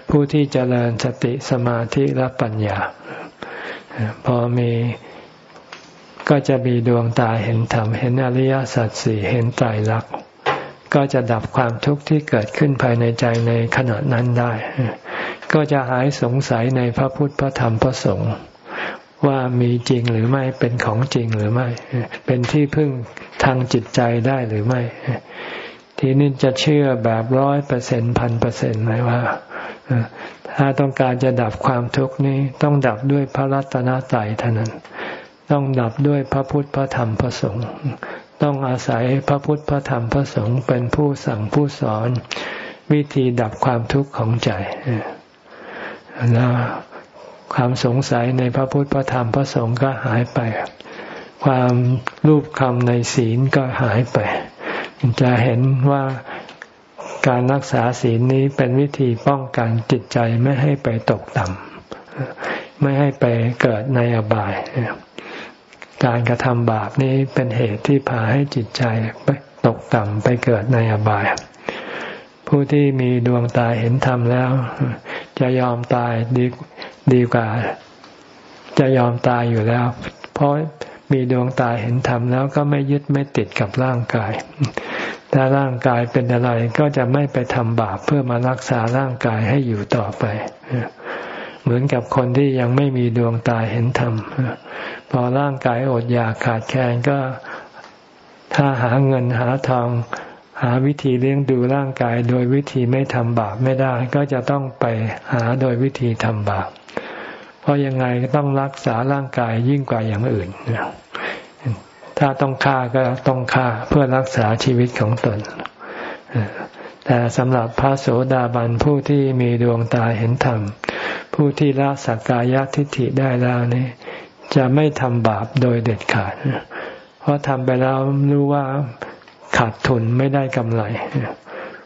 ผู้ที่เจริญสติสมาธิและปัญญา พอมีก็จะมีดวงตาเห็นธรรมเห็นอริยสัจสี่เห็นไตรลักษณ์ก็จะดับความทุกข์ที่เกิดขึ้นภายในใจในขณะนั้นได้ ก็จะหายสงสัยในพระพุทธพระธรรมพระสงฆ์ว่ามีจริงหรือไม่เป็นของจริงหรือไม่ เป็นที่พึ่งทางจิตใจได้หรือไม่ ทีนี้จะเชื่อแบบร้อยเปอร์เซ็นพันเปอร์เซ็นต์ไหมว่าถ้าต้องการจะดับความทุกข์นี้ต้องดับด้วยพระรัตนตรัยเท่านั้น ต้องดับด้วยพระพุทธพระธรรมพระสงฆ์ต้องอาศัยพระพุทธพระธรรมพระสงฆ์เป็นผู้สั่งผู้สอน วิธีดับความทุกข์ของใจแล้วความสงสัยในพระพุทธพระธรรมพระสงฆ์ก็หายไป ความรูปคำในศีลก็หายไป จะเห็นว่าการรักษาศีลนี้เป็นวิธีป้องกันจิตใจไม่ให้ไปตกต่ำไม่ให้ไปเกิดในอบาย การกระทำบาปนี้เป็นเหตุที่พาให้จิตใจไปตกต่ำไปเกิดในอบาย ผู้ที่มีดวงตาเห็นธรรมแล้ว จะยอมตายดีดีกว่า จะยอมตายอยู่แล้ว เพราะ มีดวงตาเห็นธรรมแล้วก็ไม่ยึดไม่ติดกับร่างกาย ถ้าร่างกายเป็นอะไรก็จะไม่ไปทำบาปเพื่อมารักษาร่างกายให้อยู่ต่อไป เหมือนกับคนที่ยังไม่มีดวงตาเห็นธรรม พอร่างกายอดอยากขาดแคลนก็ถ้าหาเงินหาทองหาวิธีเลี้ยงดูร่างกาย โดยวิธีไม่ทำบาปไม่ได้ ก็จะต้องไปหาโดยวิธีทำบาป เพราะยังไงก็ต้องรักษาร่างกายยิ่งกว่าอย่างอื่น ถ้าต้องฆ่าก็ต้องฆ่าเพื่อรักษาชีวิตของตน แต่สำหรับพระโสดาบันผู้ที่มีดวงตาเห็นธรรม ผู้ที่ละสักกายทิฏฐิได้แล้วนี่จะไม่ทำบาปโดยเด็ดขาด เพราะทำไปแล้วรู้ว่าขาดทุนไม่ได้กำไร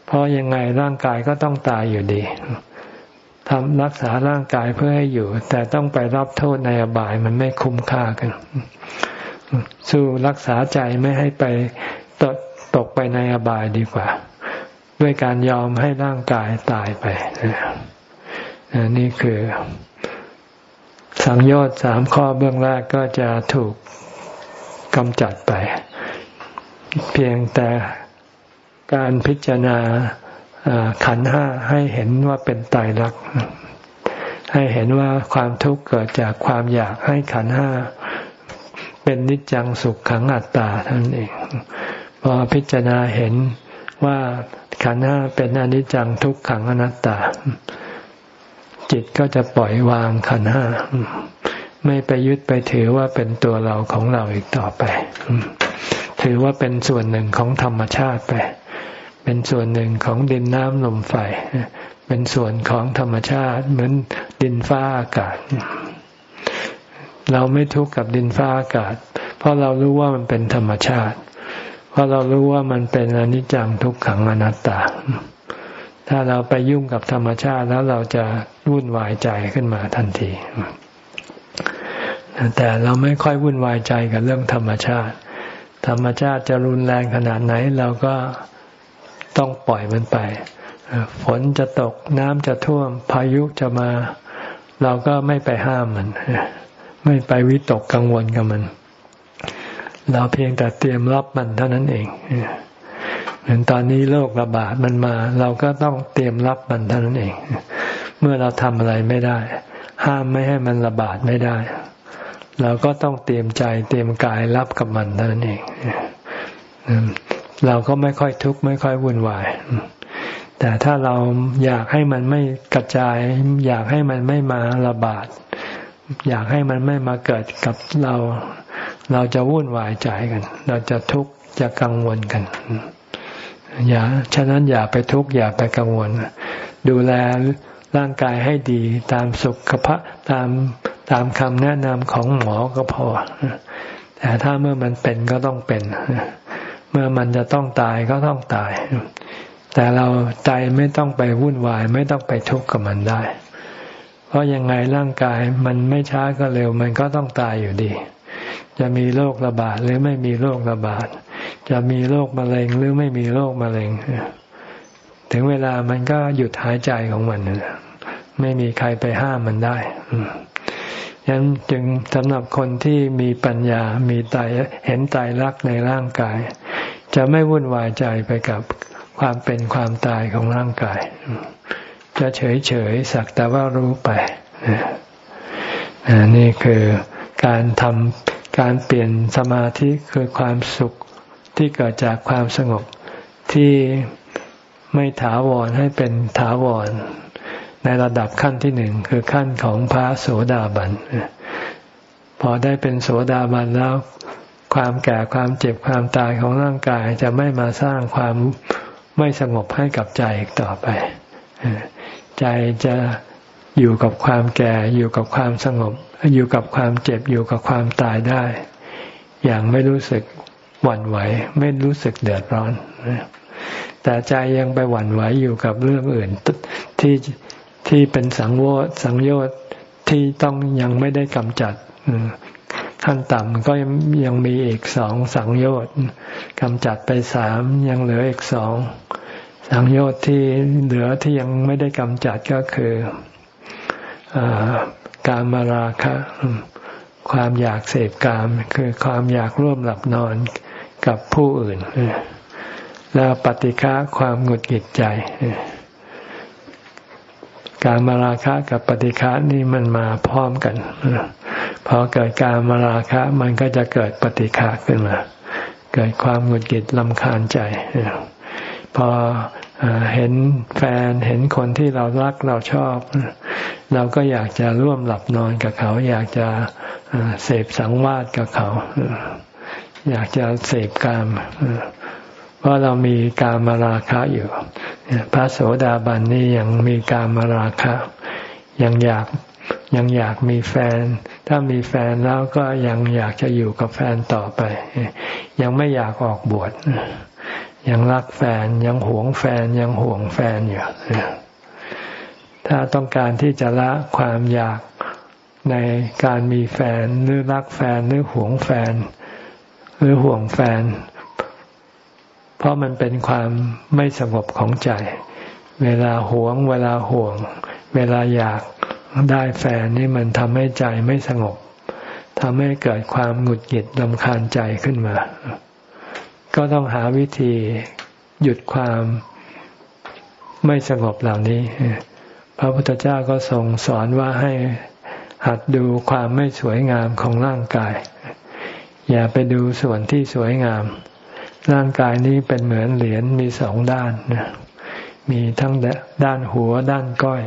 เพราะยังไงร่างกายก็ต้องตายอยู่ดีทำรักษาร่างกายเพื่อให้อยู่ แต่ต้องไปรับโทษในอบายมันไม่คุ้มค่ากัน สู้รักษาใจไม่ให้ไปตกตกไปในอบายดีกว่า ด้วยการยอมให้ร่างกายตายไปนี่คือ สังโยชน์สามข้อเบื้องแรกก็จะถูกกำจัดไป เพียงแต่การพิจารณาขันห้าให้เห็นว่าเป็นตายรัก ให้เห็นว่าความทุกข์เกิดจากความอยากให้ขันห้า เป็นนิจจังสุขขังอัตตาท่านเอง พอพิจารณาเห็นว่าขันห้าเป็นอนิจจังทุกขังอนัตตา จิตก็จะปล่อยวางขันห้าไม่ไปยึดไปถือว่าเป็นตัวเราของเราอีกต่อไป ถือว่าเป็นส่วนหนึ่งของธรรมชาติไป เป็นส่วนหนึ่งของดินน้ำลมไฟ เป็นส่วนของธรรมชาติเหมือนดินฟ้าอากาศ เราไม่ทุกข์กับดินฟ้าอากาศ เพราะเรารู้ว่ามันเป็นธรรมชาติ เพราะเรารู้ว่ามันเป็นอนิจจังทุกขังอนัตตา ถ้าเราไปยุ่งกับธรรมชาติแล้วเราจะวุ่นวายใจขึ้นมาทันทีแต่เราไม่ค่อยวุ่นวายใจกับเรื่องธรรมชาติ ธรรมชาติจะรุนแรงขนาดไหนเราก็ต้องปล่อยมันไป ฝนจะตกน้ำจะท่วมพายุจะมา เราก็ไม่ไปห้ามมัน ไม่ไปวิตกกังวลกับมัน เราเพียงแต่เตรียมรับมันเท่านั้นเองเหมือนตอนนี้โรคระบาดมันมา เราก็ต้องเตรียมรับมันเท่านั้นเอง เมื่อเราทำอะไรไม่ได้ ห้ามไม่ให้มันระบาดไม่ได้ เราก็ต้องเตรียมใจเตรียมกายรับกับมันเท่านั่นเองเราก็ไม่ค่อยทุกข์ไม่ค่อยวุ่นวายแต่ถ้าเราอยากให้มันไม่กระจาย อยากให้มันไม่มาระบาด อยากให้มันไม่มาเกิดกับเรา เราจะวุ่นวายใจกัน เราจะทุกข์จะกังวลกัน อย่า ฉะนั้นอย่าไปทุกข์อย่าไปกังวล ดูแลร่างกายให้ดีตามสุขภาพตามตามคำแนะนำของหมอก็พอ แต่ถ้าเมื่อมันเป็นก็ต้องเป็น เมื่อมันจะต้องตายก็ต้องตาย แต่เราใจไม่ต้องไปวุ่นวาย ไม่ต้องไปทุกข์กับมันได้ เพราะยังไงร่างกายมันไม่ช้าก็เร็ว มันก็ต้องตายอยู่ดี จะมีโรคระบาดหรือไม่มีโรคระบาด จะมีโรคมะเร็งหรือไม่มีโรคมะเร็ง ถึงเวลามันก็หยุดหายใจของมันไม่มีใครไปห้ามมันได้ยังจึงสำหรับคนที่มีปัญญา มีใจเห็นใจรักในร่างกาย จะไม่วุ่นวายใจไปกับความเป็นความตายของร่างกาย จะเฉยเฉยสักแต่ว่ารู้ไปนี่คือการทำการเปลี่ยนสมาธิคือความสุขที่เกิดจากความสงบที่ไม่ถาวรให้เป็นถาวร ในระดับขั้นที่หนึ่งคือขั้นของพระโสดาบันพอได้เป็นโสดาบันแล้ว ความแก่ความเจ็บความตายของร่างกายจะไม่มาสร้างความไม่สงบให้กับใจอีกต่อไป ใจจะอยู่กับความแก่อยู่กับความสงบ อยู่กับความเจ็บอยู่กับความตายได้ อย่างไม่รู้สึกหวั่นไหว ไม่รู้สึกเดือดร้อน แต่ใจยังไปหวั่นไหวอยู่กับเรื่องอื่นที่ที่เป็นสังโยชน์สังโยชน์ที่ต้องยังไม่ได้กำจัดขั้นต่ำก็ยังมีอีกสองสังโยชน์กำจัดไปสามยังเหลืออีกสอง สังโยชน์ที่เหลือที่ยังไม่ได้กำจัดก็คืออการมาราคะ ความอยากเสพกาม คือความอยากร่วมหลับนอนกับผู้อื่น แล้วปฏิฆะความหงุดหงิดใจ การมาราคะกับปฏิฆะนี่มันมาพร้อมกันพอเกิดการมาราคะ มันก็จะเกิดปฏิฆะขึ้นมา เกิดความหงุดหงิดลำคาญใจ พอเห็นแฟนเห็นคนที่เรารักเราชอบ เราก็อยากจะร่วมหลับนอนกับเขา อยากจะเสพสังวาสกับเขา อยากจะเสพกามเพราะเรามีการมาราคะอยู่พระโสดาบันนี่ยังมีการมาราคะ ยังอยากยังอยากมีแฟน ถ้ามีแฟนแล้วก็ยังอยากจะอยู่กับแฟนต่อไป ยังไม่อยากออกบวช ยังรักแฟนยังหวงแฟนยังห่วงแฟนอยู่ถ้าต้องการที่จะละความอยากในการมีแฟนหรือรักแฟนหรือหวงแฟน หรือห่วงแฟน เพราะมันเป็นความไม่สงบของใจ เวลาหวง เวลาห่วง เวลาอยากได้แฟนนี่มันทำให้ใจไม่สงบทำให้เกิดความหงุดหงิดลำคาญใจขึ้นมา ก็ต้องหาวิธีหยุดความไม่สงบเหล่านี้ พระพุทธเจ้าก็ทรงสอนว่าให้หัดดูความไม่สวยงามของร่างกาย อย่าไปดูส่วนที่สวยงาม ร่างกายนี้เป็นเหมือนเหรียญมีสองด้านมีทั้งด้านหัวด้านก้อย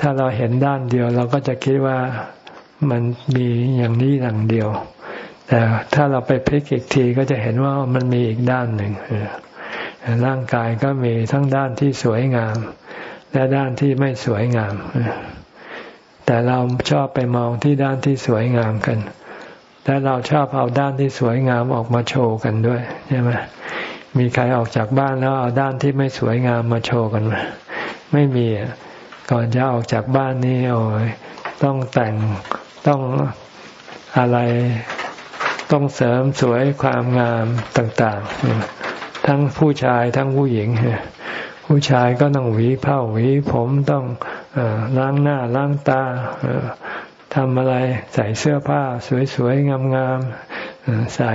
ถ้าเราเห็นด้านเดียว เราก็จะคิดว่ามันมีอย่างนี้อย่างเดียว แต่ถ้าเราไปพลิกอีกทีก็จะเห็นว่ามันมีอีกด้านหนึ่งร่างกายก็มีทั้งด้านที่สวยงาม และด้านที่ไม่สวยงาม แต่เราชอบไปมองที่ด้านที่สวยงามกัน และเราชอบเอาด้านที่สวยงามออกมาโชว์กันด้วยใช่ไหมมีใครออกจากบ้านแล้วเอาด้านที่ไม่สวยงามมาโชว์กันไหมไม่มีก่อนจะออกจากบ้านนี่โอ้ยต้องแต่งต้องอะไร ต้องเสริมสวยความงามต่างๆ ทั้งผู้ชายทั้งผู้หญิง ผู้ชายก็ต้องหวีผ้าหวีผมต้องล้างหน้าล้างตาทำอะไรใส่เสื้อผ้า สวยๆงามๆใส่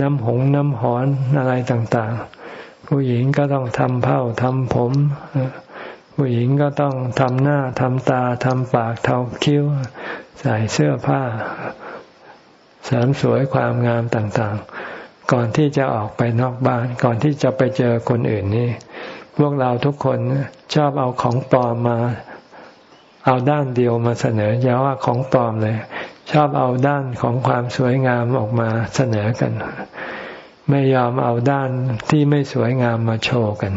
น้ำหงน้ำหอนอะไรต่างๆ ผู้หญิงก็ต้องทำเผ้าทำผมผู้หญิงก็ต้องทำหน้าทำตาทำปากทำคิ้ว ใส่เสื้อผ้า เสริมสวยความงามต่างๆ ก่อนที่จะออกไปนอกบ้าน ก่อนที่จะไปเจอคนอื่นนี่ พวกเราทุกคนชอบเอาของปลอมมา เอาด้านเดียวมาเสนออย่าว่าของปลอมเลย ชอบเอาด้านของความสวยงามออกมาเสนอกัน ไม่ยอมเอาด้านที่ไม่สวยงามมาโชว์กัน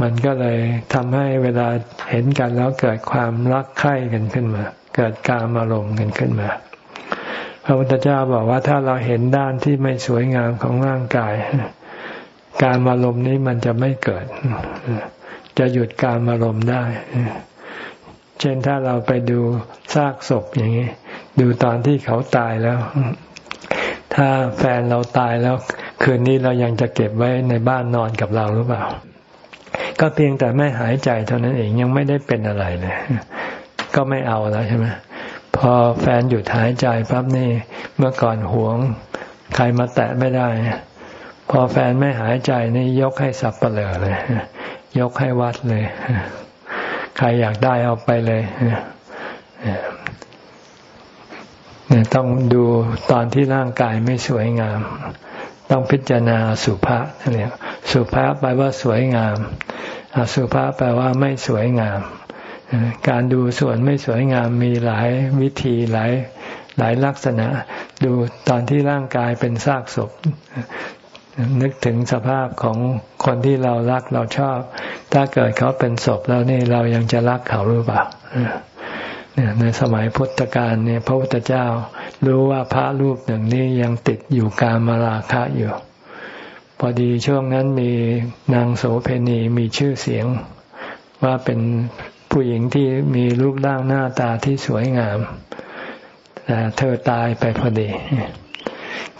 มันก็เลยทำให้เวลาเห็นกันแล้วเกิดความรักใคร่กันขึ้นมา เกิดการอารมณ์กันขึ้นมา พระพุทธเจ้าบอกว่าถ้าเราเห็นด้านที่ไม่สวยงามของร่างกาย การอารมนี้มันจะไม่เกิด จะหยุดการอารมได้ เช่นถ้าเราไปดูซากศพอย่างนี้ ดูตอนที่เขาตายแล้ว ถ้าแฟนเราตายแล้ว คืนนี้เรายังจะเก็บไว้ในบ้านนอนกับเราหรือเปล่า ก็เพียงแต่ไม่หายใจเท่านั้นเองยังไม่ได้เป็นอะไรเลยก็ไม่เอาแล้วใช่ไหม พอแฟนหยุดหายใจปั๊บนี่เมื่อก่อนหวง ใครมาแตะไม่ได้ พอแฟนไม่หายใจนี่ยกให้สับเปลือเลย ยกให้วัดเลย ใครอยากได้เอาไปเลยเนี่ยต้องดูตอนที่ร่างกายไม่สวยงาม ต้องพิจารณาสุภาษเนี่ยสุภาษแปลว่าสวยงามอสุภาษแปลว่าไม่สวยงาม การดูส่วนไม่สวยงามมีหลายวิธีหลายหลายลักษณะ ดูตอนที่ร่างกายเป็นซากศพ นึกถึงสภาพของคนที่เรารักเราชอบ ถ้าเกิดเขาเป็นศพแล้วนี่เรายังจะรักเขาหรือเปล่าในสมัยพุทธกาลเนี่ยพระพุทธเจ้ารู้ว่าพระรูปหนึ่งนี้ยังติดอยู่การมาราคะอยู่ พอดีช่วงนั้นมีนางโสเพณีมีชื่อเสียงว่าเป็น ผู้หญิงที่มีรูปร่างหน้าตาที่สวยงามแต่เธอตายไปพอดี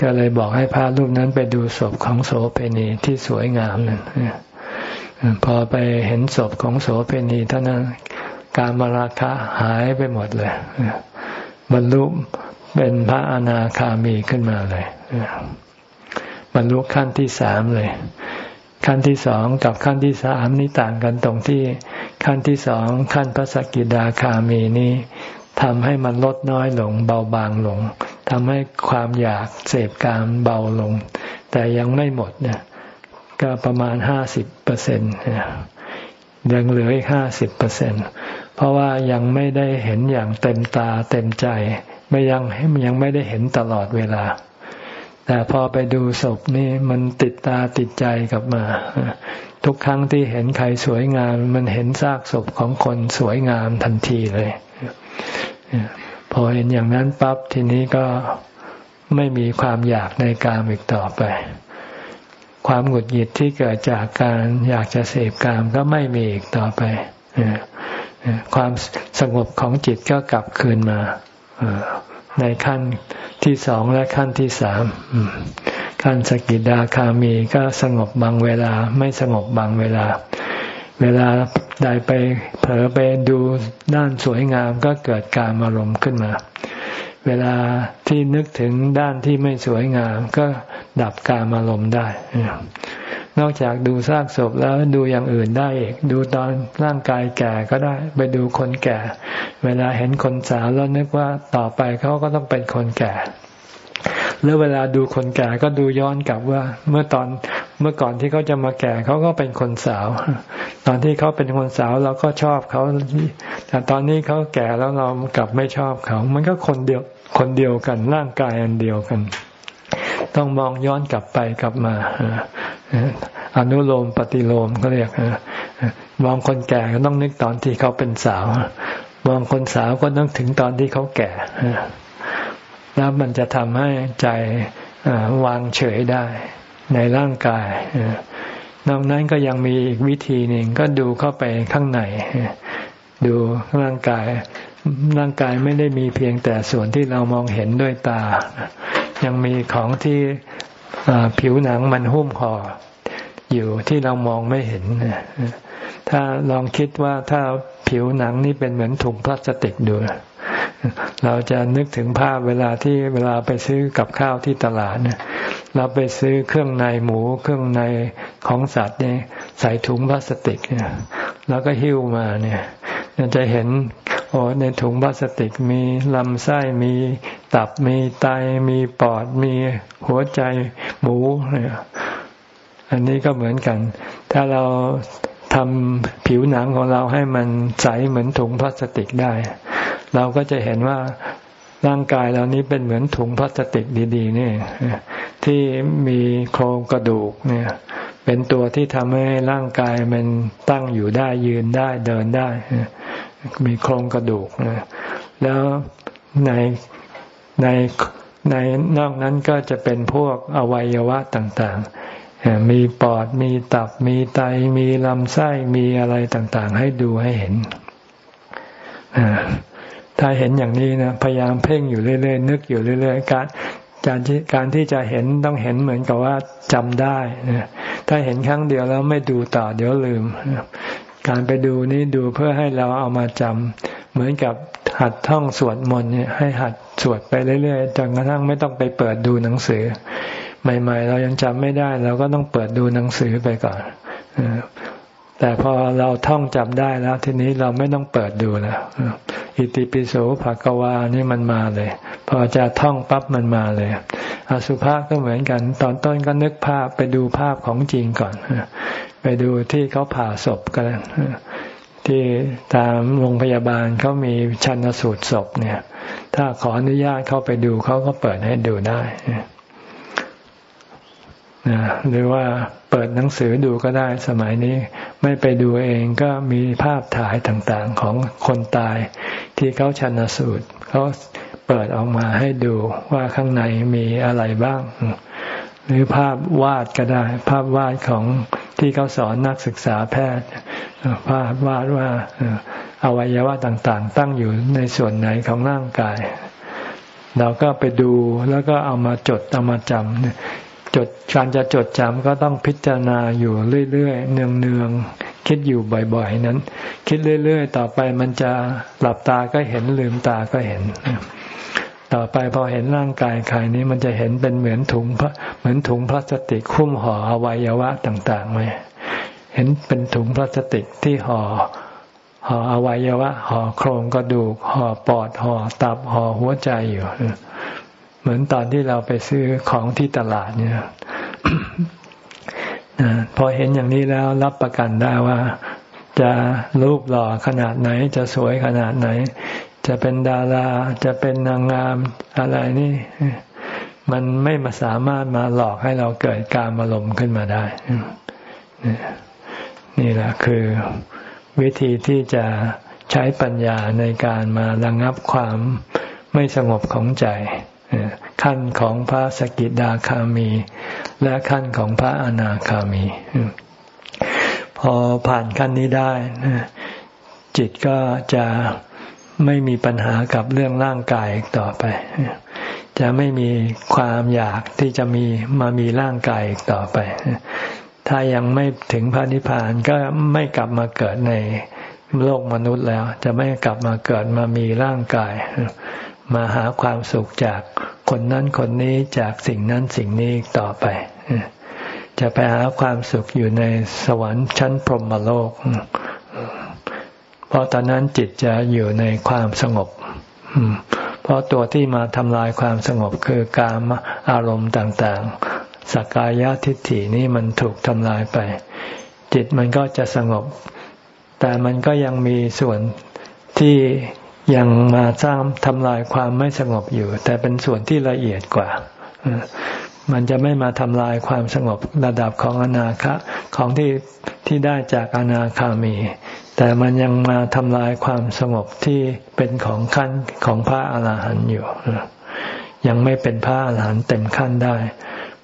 ก็เลยบอกให้พระรูปนั้นไปดูศพของโสเพณีที่สวยงามนั่นพอไปเห็นศพของโสเพณีเท่านั้นการมาราคะหายไปหมดเลยบรรลุเป็นพระอนาคามีขึ้นมาเลยบรรลุขั้นที่สามเลย ขั้นที่สองกับขั้นที่สามนี่ต่างกันตรงที่ ขั้นที่สองขั้นพระสกิดาคามีนี้ทำให้มันลดน้อยลง เบาบางลงทำให้ความอยากเสพการเบาลง แต่ยังไม่หมดเนี่ยก็ประมาณห้าสิบเปอร์เซ็นต์ยังเหลืออีกห้าสิบเปอร์เซ็นเพราะว่ายังไม่ได้เห็นอย่างเต็มตาเต็มใจ ไม่ยังยังไม่ได้เห็นตลอดเวลา แต่พอไปดูศพนี่มันติดตาติดใจกลับมา ทุกครั้งที่เห็นใครสวยงาม มันเห็นซากศพของคนสวยงามทันทีเลย พอเห็นอย่างนั้นปั๊บทีนี้ก็ไม่มีความอยากในกามอีกต่อไป ความหงุดหงิดที่เกิดจากการอยากจะเสพกามก็ไม่มีอีกต่อไปความสงบของจิตก็กลับคืนมา ในขั้นที่สองและขั้นที่สามขั้นสกิดาคามีก็สงบบางเวลาไม่สงบบางเวลา เวลาใดไปเผลอไปดูด้านสวยงามก็เกิดการอารมณ์ขึ้นมา เวลาที่นึกถึงด้านที่ไม่สวยงามก็ดับการอารมณ์ได้ นอกจากดูซากศพแล้วดูอย่างอื่นได้อีกดูตอนร่างกายแก่ก็ได้ ไปดูคนแก่ เวลาเห็นคนสาวแล้วนึกว่าต่อไปเขาก็ต้องเป็นคนแก่แล้วเวลาดูคนแก่ก็ดูย้อนกลับว่า เมื่อตอนเมื่อก่อนที่เขาจะมาแก่เขาก็เป็นคนสาว ตอนที่เขาเป็นคนสาวเราก็ชอบเขาแต่ตอนนี้เขาแก่แล้วเรากลับไม่ชอบเขา มันก็คนเดียวคนเดียวกันร่างกายอันเดียวกัน ต้องมองย้อนกลับไปกลับมา อนุโลมปฏิโลมก็เรียกมองคนแก่ก็ต้องนึกตอนที่เขาเป็นสาว มองคนสาวก็ต้องถึงตอนที่เขาแก่แล้วมันจะทำให้ใจวางเฉยได้ ในร่างกายนอกนั้นก็ยังมีอีกวิธีหนึ่งก็ดูเข้าไปข้างในดูร่างกาย ร่างกายไม่ได้มีเพียงแต่ส่วนที่เรามองเห็นด้วยตา ยังมีของที่ ผิวหนังมันหุ้มห่ออยู่ที่เรามองไม่เห็น ถ้าลองคิดว่าถ้าผิวหนังนี่เป็นเหมือนถุงพลาสติกดู เราจะนึกถึงภาพเวลาที่เวลาไปซื้อกับข้าวที่ตลาดเราไปซื้อเครื่องในหมูเครื่องในของสัตว์เนี่ยใส่ถุงพลาสติกแล้วก็หิ้วมาเนี่ยจะเห็นโอ้ในถุงพลาสติกมีลำไส้มี ตับมีไตมีปอดมีหัวใจหมูเนี่ยอันนี้ก็เหมือนกัน ถ้าเราทำผิวหนังของเราให้มันใสเหมือนถุงพลาสติกได้ เราก็จะเห็นว่าร่างกายเรานี้เป็นเหมือนถุงพลาสติกดีๆนี่ที่มีโครงกระดูกเนี่ย เป็นตัวที่ทำให้ร่างกายมันตั้งอยู่ได้ยืนได้เดินได้ มีโครงกระดูกแล้วใน ในในนอกนั้นก็จะเป็นพวกอวัยวะต่างๆ มีปอด มีตับ มีไต มีลำไส้ มีอะไรต่างๆ ให้ดูให้เห็น ถ้าเห็นอย่างนี้นะ พยายามเพ่งอยู่เรื่อยๆ นึกอยู่เรื่อยๆ การการที่การที่จะเห็นต้องเห็นเหมือนกับว่าจำได้นะถ้าเห็นครั้งเดียวแล้วไม่ดูต่อเดี๋ยวลืม การไปดูนี้ดูเพื่อให้เราเอามาจำเหมือนกับหัดท่องสวดมนต์เนี่ยให้หัด สวดไปเรื่อยๆจนกระทั่งไม่ต้องไปเปิดดูหนังสือ ใหม่ ๆ เรายังจำไม่ได้ เราก็ต้องเปิดดูหนังสือไปก่อนแต่พอเราท่องจำได้แล้ว ทีนี้เราไม่ต้องเปิดดูแล้วอิติปิโสภะกวานี่มันมาเลย พอจะท่องปั๊บมันมาเลย อสุภะก็เหมือนกัน ตอนต้นก็นึกภาพไปดูภาพของจริงก่อนไปดูที่เขาผ่าศพกัน ที่ตามโรงพยาบาลเขามีชันสูตรศพเนี่ย ถ้าขออนุญาตเข้าไปดูเขาก็เปิดให้ดูได้หรือว่าเปิดหนังสือดูก็ได้สมัยนี้ ไม่ไปดูเองก็มีภาพถ่ายต่างๆของคนตาย ที่เขาชันสูตรเขาเปิดออกมาให้ดูว่าข้างในมีอะไรบ้าง หรือภาพวาดก็ได้ ภาพวาดของที่เขาสอนนักศึกษาแพทย์ ภาพวาดว่าอวัยวะต่างๆ ตั้งอยู่ในส่วนไหนของร่างกาย เราก็ไปดูแล้วก็เอามาจดเอามาจำจดการจะจดจำก็ต้องพิจารณาอยู่เรื่อยๆเนืองๆคิดอยู่บ่อยๆนั้น คิดเรื่อย ๆ ต่อไปมันจะหลับตาก็เห็นลืมตาก็เห็น ต่อไปพอเห็นร่างกายใครนี้มันจะเห็นเป็นเหมือนถุงเหมือนถุงพลาสติกคุ้มห่ออวัยวะต่างๆไหมเห็นเป็นถุงพลาสติกที่ห่อห่ออวัยวะห่อโครงกระดูกห่อปอดห่อตับห่อหัวใจอยู่เหมือนตอนที่เราไปซื้อของที่ตลาดเนี่ยพอเห็นอย่างนี้แล้วรับประกันได้ว่า จะรูปหล่อขนาดไหน จะสวยขนาดไหน จะเป็นดาราจะเป็นนางงามอะไรนี่ มันไม่มาสามารถมาหลอกให้เราเกิดการอารมณ์ขึ้นมาได้ นี่แหละคือวิธีที่จะใช้ปัญญาในการมาระงงับความไม่สงบของใจ ขั้นของพระสกิดาคามี และขั้นของพระอนาคามี พอผ่านขั้นนี้ได้ จิตก็จะ ไม่มีปัญหากับเรื่องร่างกายต่อไป จะไม่มีความอยากที่จะมีมามีร่างกายต่อไป ถ้ายังไม่ถึงพระนิพพานก็ไม่กลับมาเกิดในโลกมนุษย์แล้ว จะไม่กลับมาเกิดมามีร่างกาย มาหาความสุขจากคนนั้นคนนี้จากสิ่งนั้นสิ่งนี้ต่อไป จะไปหาความสุขอยู่ในสวรรค์ชั้นพรหมโลก เพราะตอนนั้นจิตจะอยู่ในความสงบเพราะตัวที่มาทำลายความสงบคือการอารมณ์ต่างๆสกายทิฏฐินี่มันถูกทำลายไป จิตมันก็จะสงบ แต่มันก็ยังมีส่วนที่ยังมาสร้างทำลายความไม่สงบอยู่ แต่เป็นส่วนที่ละเอียดกว่า มันจะไม่มาทำลายความสงบระดับของอนาคาของที่ที่ได้จากอนาคามี แต่มันยังมาทำลายความสงบที่เป็นของขั้นของพระอาหารหันต์อยู่ ยังไม่เป็นพระอาหารหันต์เต็มขั้นได้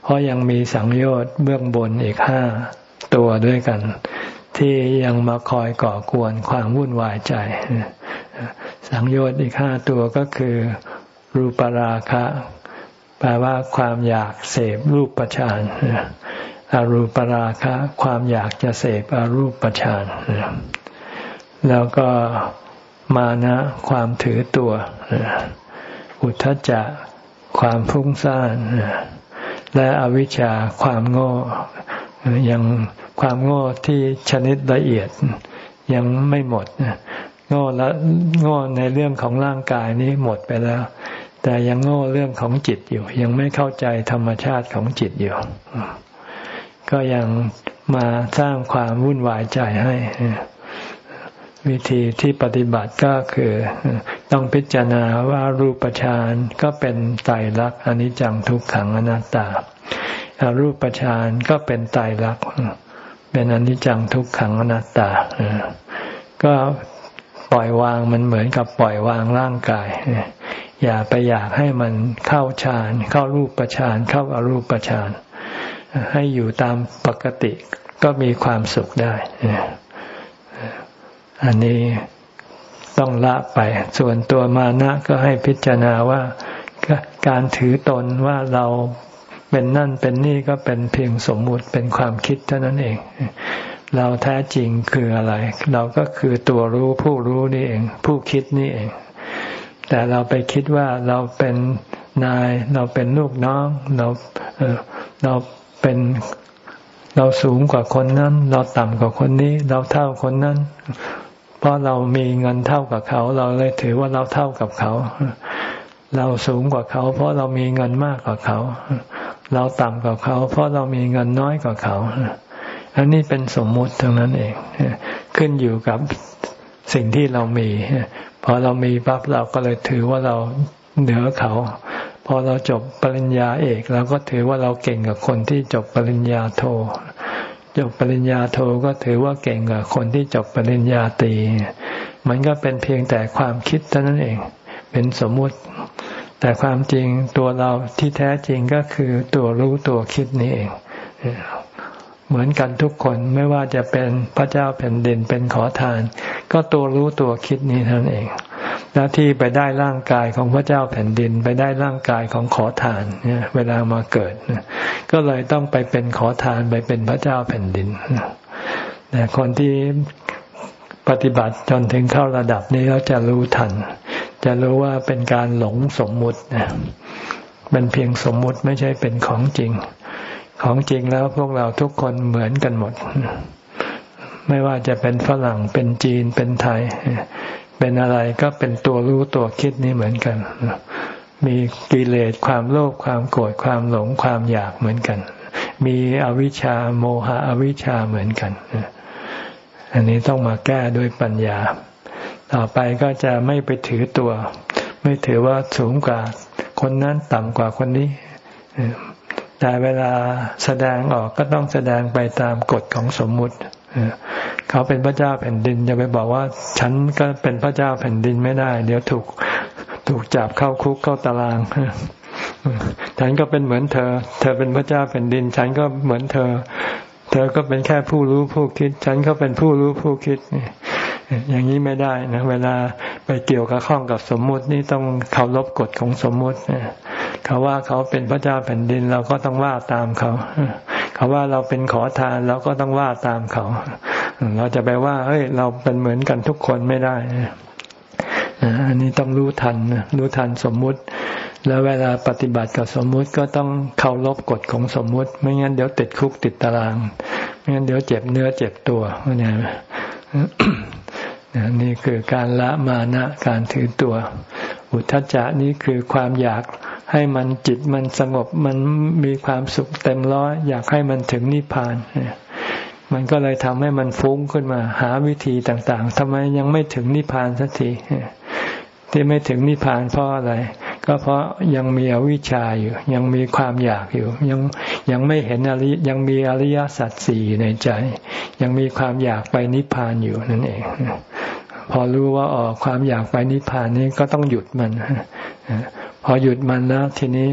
เพราะยังมีสังโยชน์เบื้องบนอีกห้าตัวด้วยกัน ที่ยังมาคอยก่อกวนความวุ่นวายใจ สังโยชน์อีกห้าตัวก็คือ รูปราคะ แปลว่าความอยากเสพรูปประชานอารูปราคะ ความอยากจะเสพอรูปประชาน แล้วก็มานะความถือตัว อุทธจะความฟุ้งซ่านและอวิชชาความโง่ยังความโง่ที่ชนิดละเอียดยังไม่หมดโง่ละโง่ในเรื่องของร่างกายนี้หมดไปแล้ว แต่ยังโง่เรื่องของจิตอยู่ ยังไม่เข้าใจธรรมชาติของจิตอยู่ ก็ยังมาสร้างความวุ่นวายใจให้ วิธีที่ปฏิบัติก็คือต้องพิจารณาว่ารูปฌานก็เป็นไตรลักษณ์อนิจจังทุกขังอนัตตาอารูปฌานก็เป็นไตรลักษณ์เป็นอนิจจังทุกขังอนัตตาก็ปล่อยวางมันเหมือนกับปล่อยวางร่างกาย อย่าไปอยากให้มันเข้าฌานเข้ารูปฌานเข้าอารูปฌานให้อยู่ตามปกติก็มีความสุขได้ อันนี้ต้องละไป ส่วนตัวมานะก็ให้พิจารณาว่าการถือตนว่าเราเป็นนั่นเป็นนี่ก็เป็นเพียงสมมุติเป็นความคิดเท่านั้นเอง เราแท้จริงคืออะไร เราก็คือตัวรู้ผู้รู้นี่เอง ผู้คิดนี่เอง แต่เราไปคิดว่าเราเป็นนาย เราเป็นลูกน้อง เราเเราเป็นเราสูงกว่าคนนั้น เราต่ำกว่าคนนี้ เราเท่าคนนั้น เพราะเรามีเงินเท่ากับเขา เราเลยถือว่าเราเท่ากับเขา เราสูงกว่าเขา เพราะเรามีเงินมากกว่าเขา เราต่ำกว่าเขา เพราะเรามีเงินน้อยกว่าเขา อันนี้เป็นสมมุติทั้งนั้นเอง ขึ้นอยู่กับสิ่งที่เรามีพอเรามีปั๊บเราก็เลยถือว่าเราเหนือเขา พอเราจบปริญญาเอกเราก็ถือว่าเราเก่งกับคนที่จบปริญญาโท จบปริญญาโทก็ถือว่าเก่งกว่าคนที่จบปริญญาตรีมันก็เป็นเพียงแต่ความคิดเท่านั้นเอง เป็นสมมุติ แต่ความจริงตัวเราที่แท้จริงก็คือตัวรู้ตัวคิดนี่เอง เหมือนกันทุกคนไม่ว่าจะเป็นพระเจ้าแผ่นดินเป็นขอทาน ก็ตัวรู้ตัวคิดนี้ท่านเองแล้วที่ไปได้ร่างกายของพระเจ้าแผ่นดิน ไปได้ร่างกายของขอทานเนี่ยเวลามาเกิดก็เลยต้องไปเป็นขอทานไปเป็นพระเจ้าแผ่นดินแต่คนที่ปฏิบัติจนถึงเข้าระดับนี้เขาจะรู้ทัน จะรู้ว่าเป็นการหลงสมมุตินะเป็นเพียงสมมุติไม่ใช่เป็นของจริง ของจริงแล้วพวกเราทุกคนเหมือนกันหมด ไม่ว่าจะเป็นฝรั่งเป็นจีนเป็นไทย เป็นอะไรก็เป็นตัวรู้ตัวคิดนี่เหมือนกัน มีกิเลสความโลภความโกรธความหลงความอยากเหมือนกัน มีอวิชชาโมหะอวิชชาเหมือนกัน อันนี้ต้องมาแก้ด้วยปัญญา ต่อไปก็จะไม่ไปถือตัว ไม่ถือว่าสูงกว่าคนนั้นต่ำกว่าคนนี้ แต่เวลาแสดงออกก็ต้องแสดงไปตามกฎของสมมุติเขาเป็นพระเจ้าแผ่นดินจะไปบอกว่า ฉันก็เป็นพระเจ้าแผ่นดินไม่ได้ เดี๋ยวถูกถูกจับเข้าคุกเข้าตารางฉันก็เป็นเหมือนเธอ เธอเป็นพระเจ้าแผ่นดิน ฉันก็เหมือนเธอ เธอก็เป็นแค่ผู้รู้ผู้คิด ฉันก็เป็นผู้รู้ผู้คิด อย่างนี้ไม่ได้นะเวลาไปเกี่ยวกับข้องกับสมมุตินี่ต้องเคารพกฎของสมมุติเขาว่าเขาเป็นพระเจ้าแผ่นดินเราก็ต้องว่าตามเขาเขาว่าเราเป็นขอทานเราก็ต้องว่าตามเขา เราจะไปว่าเฮ้ยเราเป็นเหมือนกันทุกคนไม่ได้อันนี้ต้องรู้ทันรู้ทันสมมุติ แล้วเวลาปฏิบัติกับสมมุติก็ต้องเคารพกฎของสมมุติ ไม่งั้นเดี๋ยวติดคุกติดตาราง ไม่งั้นเดี๋ยวเจ็บเนื้อเจ็บตัวเนี่ย นี่คือการละมานะการถือตัว อุทจจะนี่คือความอยากให้มันจิตมันสงบมันมีความสุขเต็มร้อยอยากให้มันถึงนิพพาน มันก็เลยทำให้มันฟุ้งขึ้นมา หาวิธีต่างๆทำไมยังไม่ถึงนิพพานสักทีที่ไม่ถึงนิพพานเพราะอะไร ก็เพราะยังมีอวิชชาอยู่ ยังมีความอยากอยู่ ยังยังไม่เห็นอริยังมีอริยสัจสี่ในใจ ยังมีความอยากไปนิพพานอยู่นั่นเอง พอรู้ว่าออกความอยากไปนิพพานนี้ก็ต้องหยุดมันพอหยุดมันแล้วทีนี้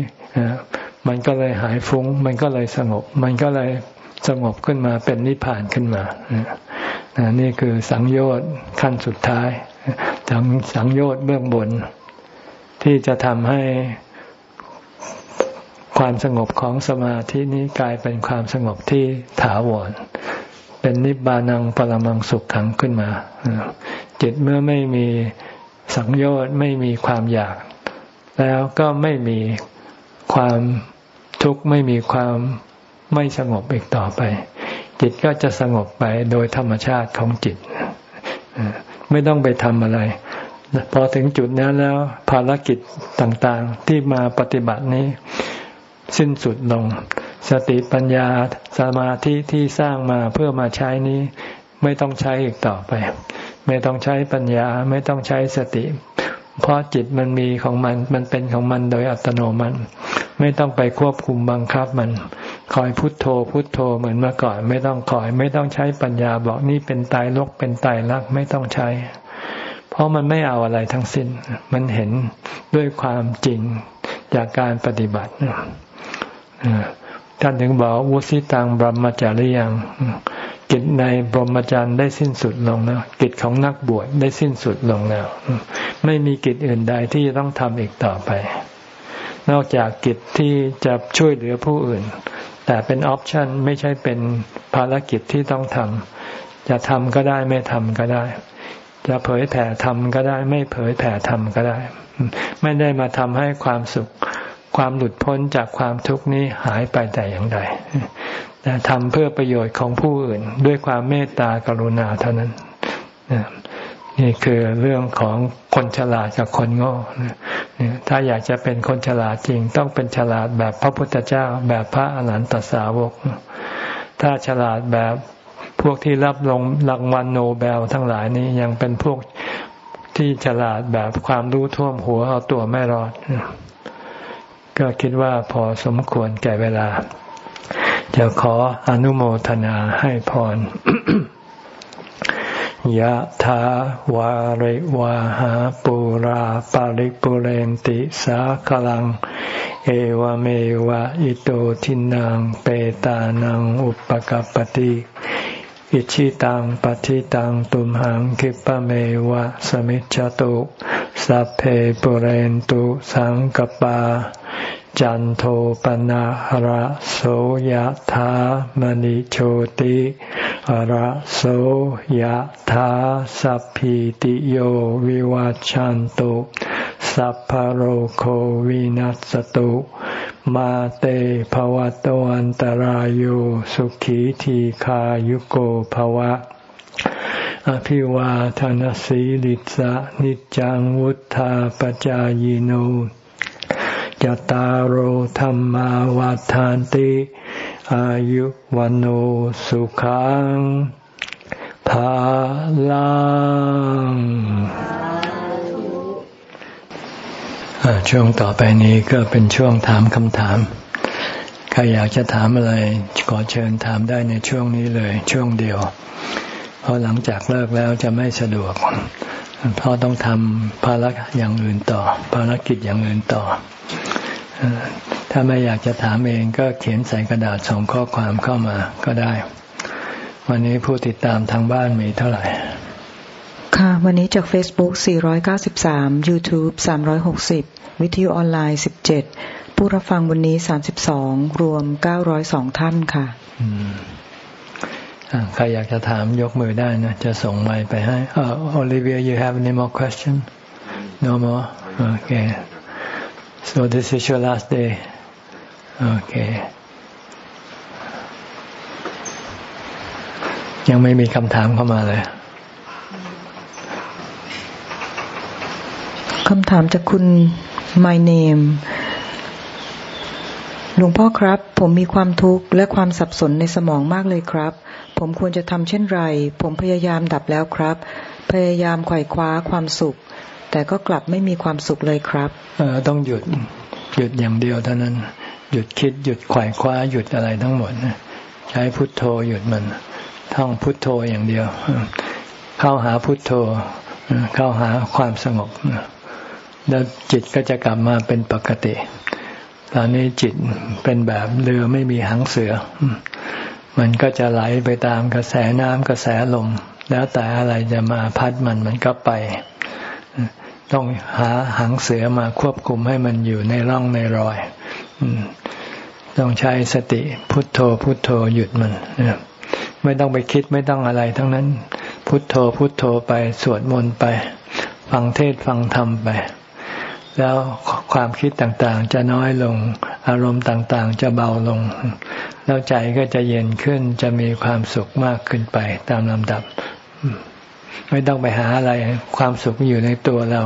มันก็เลยหายฟุง้ง มันก็เลยสงบ มันก็เลยสงบขึ้นมาเป็นนิพพานขึ้นมานี่คือสังโยชน์ขั้นสุดท้ายสังสังโยชน์เบื้องบน ที่จะทำให้ความสงบของสมาธินี้กลายเป็นความสงบที่ถาวร เป็นนิบานังปรมังสุขขังขึ้นมา จิตเมื่อไม่มีสังโยชน์ไม่มีความอยาก แล้วก็ไม่มีความทุกข์ไม่มีความไม่สงบอีกต่อไป จิตก็จะสงบไปโดยธรรมชาติของจิต ไม่ต้องไปทำอะไร พอถึงจุดนั้นแล้วภารกิจต่างๆ ที่มาปฏิบัตินี้ สิ้นสุดลง สติปัญญาสมาธิที่สร้างมาเพื่อมาใช้นี้ ไม่ต้องใช้อีกต่อไป ไม่ต้องใช้ปัญญาไม่ต้องใช้สติ เพราะจิตมันมีของมันมันเป็นของมันโดยอัตโนมัติไม่ต้องไปควบคุมบังคับมัน คอยพุทโธ พุทโธเหมือนเมื่อก่อน ไม่ต้องคอย ไม่ต้องใช้ปัญญาบอกนี่เป็นตายลกเป็นตายรักไม่ต้องใช้ เพราะมันไม่เอาอะไรทั้งสิ้น มันเห็นด้วยความจริงจากการปฏิบัติท่านถึงบอกวุสิตังบรมจารียังกิจในบรมจารย์ได้สิ้นสุดลงแล้วกิจของนักบวชได้สิ้นสุดลงแล้ว ไม่มีกิจอื่นใดที่จะต้องทำอีกต่อไป นอกจากกิจที่จะช่วยเหลือผู้อื่น แต่เป็นออปชันไม่ใช่เป็นภารกิจที่ต้องทำจะทำก็ได้ไม่ทำก็ได้ จะเผยแผ่ทำก็ได้ ไม่เผยแผ่ทำก็ได้ ไม่ได้มาทำให้ความสุข ความหลุดพ้นจากความทุกข์นี้หายไปแต่อย่างใดแต่ทำเพื่อประโยชน์ของผู้อื่น ด้วยความเมตตากรุณาเท่านั้นนี่คือเรื่องของคนฉลาดกับคนโง่ถ้าอยากจะเป็นคนฉลาดจริง ต้องเป็นฉลาดแบบพระพุทธเจ้า แบบพระอรหันตสาวก ถ้าฉลาดแบบ วกที่รับลงรางวัลโนเบลทั้งหลายนี้ยังเป็นพวกที่ฉลาดแบบความรู้ท่วมหัวเอาตัวไม่รอด ก็คิดว่าพอสมควรแก่เวลา จะขออนุโมทนาให้พรยะถาวาริวาหาปุราปาริปุเรนติสาคลัง เอวเมวะอิโตทินังเปตานังอุปกปติ อิชิตังปฏิตังตุมหังคิปะเมวะสมิจจตุสัพเพปุเรนตุสังกปา จันโทปนะหระโสยธามณิโชติหระโสยธาสัพพิติโยวิวัจจันตุสัพพโรโควินัสตุ มาเตภวะตวันตารโยสุขีทีขายุโกภวะ อภิวาทานสีลิสะนิจังวุธาปจายโนจตารโหธรรมาวาทานติ อายุวันโอสุขังภาลัง ช่วงต่อไปนี้ก็เป็นช่วงถามคำถาม ใครอยากจะถามอะไร ขอเชิญถามได้ในช่วงนี้เลย ช่วงเดียว เพราะหลังจากเลิกแล้วจะไม่สะดวก เพราะต้องทำภารกิจอย่างอื่นต่อ ภารกิจอย่างอื่นต่อ ถ้าไม่อยากจะถามเองก็เขียนใส่กระดาษส่งข้อความเข้ามาก็ได้ วันนี้ผู้ติดตามทางบ้านมีเท่าไหร่ ค่ะ วันนี้จาก Facebook 493 YouTube 360 วิทยุออนไลน์ 17 ผู้รับฟังวันนี้ 32 รวม 902 ท่านค่ะใครอยากจะถามยกมือได้นะ จะส่งไมค์ไปให้ Olivia you have any more question no more okay so this is your last day okay ยังไม่มีคำถามเข้ามาเลย คำถามจากคุณ My Name หลวงพ่อครับ ผมมีความทุกข์และความสับสนในสมองมากเลยครับ ผมควรจะทำเช่นไร ผมพยายามดับแล้วครับ พยายามไขว่คว้าความสุข แต่ก็กลับไม่มีความสุขเลยครับต้องหยุดหยุดอย่างเดียวเท่านั้น หยุดคิดหยุดไขว่คว้าหยุดอะไรทั้งหมดใช้พุทโธหยุดมัน ท่องพุทโธอย่างเดียว เข้าหาพุทโธเข้าหาความสงบ แล้วจิตก็จะกลับมาเป็นปกติ ตอนนี้จิตเป็นแบบเรือไม่มีหางเสือ มันก็จะไหลไปตามกระแสน้ำกระแสลม แล้วแต่อะไรจะมาพัดมันมันก็ไป ต้องหาหางเสือมาควบคุมให้มันอยู่ในร่องในรอยต้องใช้สติพุทโธพุทโธหยุดมันไม่ต้องไปคิดไม่ต้องอะไร ทั้งนั้น พุทโธพุทโธไปสวดมนต์ไป ฟังเทศฟังธรรมไป แล้วความคิดต่างๆ จะน้อยลง อารมณ์ต่างๆ จะเบาลง แล้วใจก็จะเย็นขึ้นจะมีความสุขมากขึ้นไปตามลำดับ ไม่ต้องไปหาอะไร ความสุขอยู่ในตัวเรา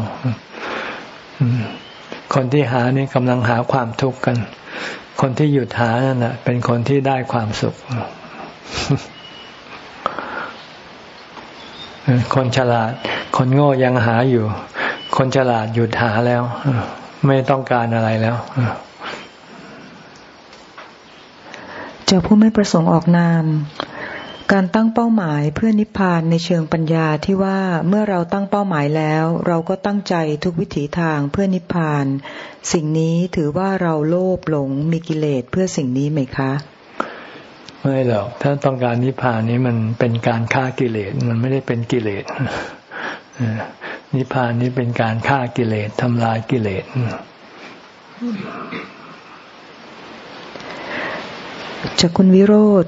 คนที่หานี่กำลังหาความทุกข์กัน คนที่หยุดหานั่นแหะเป็นคนที่ได้ความสุข คนฉลาด คนโง่ยังหาอยู่ คนฉลาดหยุดหาแล้ว ไม่ต้องการอะไรแล้วจะผู้ไม่ประสงค์ออกนาม การตั้งเป้าหมายเพื่อนิพพานในเชิงปัญญาที่ว่าเมื่อเราตั้งเป้าหมายแล้ว เราก็ตั้งใจทุกวิถีทางเพื่อนิพพาน สิ่งนี้ถือว่าเราโลภหลงมีกิเลสเพื่อสิ่งนี้ไหมคะไม่หรอกถ้าต้องการนิพพานนี้มันเป็นการฆ่ากิเลสมันไม่ได้เป็นกิเลส นิพพานนี้เป็นการฆ่ากิเลสทำลายกิเลสจากคุณวิโรธ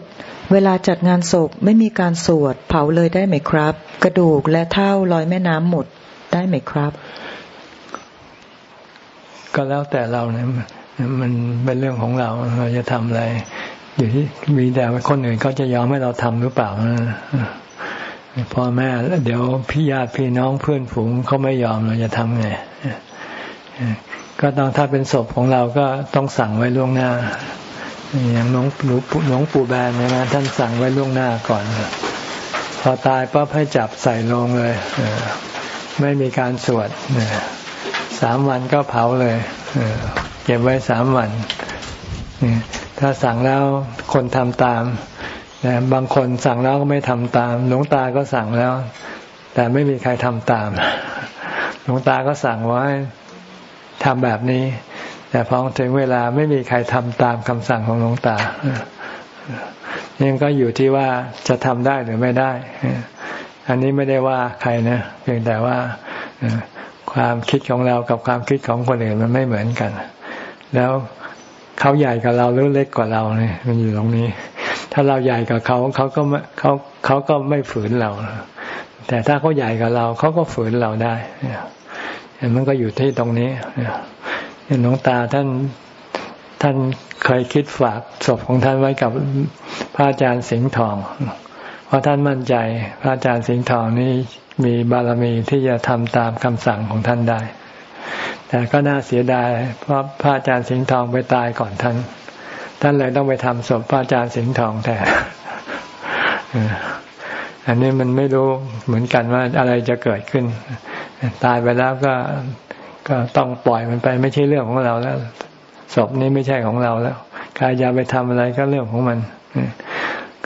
เวลาจัดงานศพไม่มีการสวดเผาเลยได้ไหมครับ กระดูกและเท่าลอยแม่น้ำหมดได้ไหมครับ ก็แล้วแต่เราเนี่ยมันเป็นเรื่องของเราเราจะทำอะไรอยู่ที่มีแต่คนอื่นเขาจะยอมให้เราทำหรือเปล่า พ่อแม่เดี๋ยวพี่ญาติพี่น้องเพื่อนฝูงเขาไม่ยอมเราจะทำไงก็ต้องถ้าเป็นศพของเราก็ต้องสั่งไว้ล่วงหน้า อย่างน้องหนูน้องปู่แบนนะท่านสั่งไว้ล่วงหน้าก่อน พอตายปั๊บให้จับใส่ลงเลยไม่มีการสวดสามวันก็เผาเลยเก็บไว้สามวันถ้าสั่งแล้วคนทำตาม นะบางคนสั่งแล้วก็ไม่ทำตาม หลวงตาก็สั่งแล้ว แต่ไม่มีใครทำตาม หลวงตาก็สั่งไว้ทำแบบนี้ แต่พอถึงเวลาไม่มีใครทำตามคำสั่งของหลวงตานี่ก็อยู่ที่ว่าจะทำได้หรือไม่ได้ อันนี้ไม่ได้ว่าใครนะ เพียงแต่ว่าความคิดของเรากับความคิดของคนอื่นมันไม่เหมือนกัน แล้วเขาใหญ่กับเราหรือเล็กกว่าเราเนี่ยมันอยู่ตรงนี้ ถ้าเราใหญ่กับเขาเขาก็เขาเขาก็ไม่ฝืนเรา แต่ถ้าเขาใหญ่กับเราเขาก็ฝืนเราได้มันก็อยู่ที่ตรงนี้หลวงตาท่านท่านเคยคิดฝากศพของท่านไว้กับพระอาจารย์สิงห์ทอง เพราะท่านมั่นใจพระอาจารย์สิงห์ทองนี่มีบารมีที่จะทำตามคำสั่งของท่านได้ แต่ก็น่าเสียดายเพราะพระอาจารย์สิงห์ทองไปตายก่อนท่าน ท่านเลยต้องไปทำศพพระอาจารย์สิงห์ทองแต่อันนี้มันไม่รู้เหมือนกันว่าอะไรจะเกิดขึ้น ตายไปแล้วก็ก็ต้องปล่อยมันไปไม่ใช่เรื่องของเราแล้วศพนี้ไม่ใช่ของเราแล้วใครจะไปทำอะไรก็เรื่องของมัน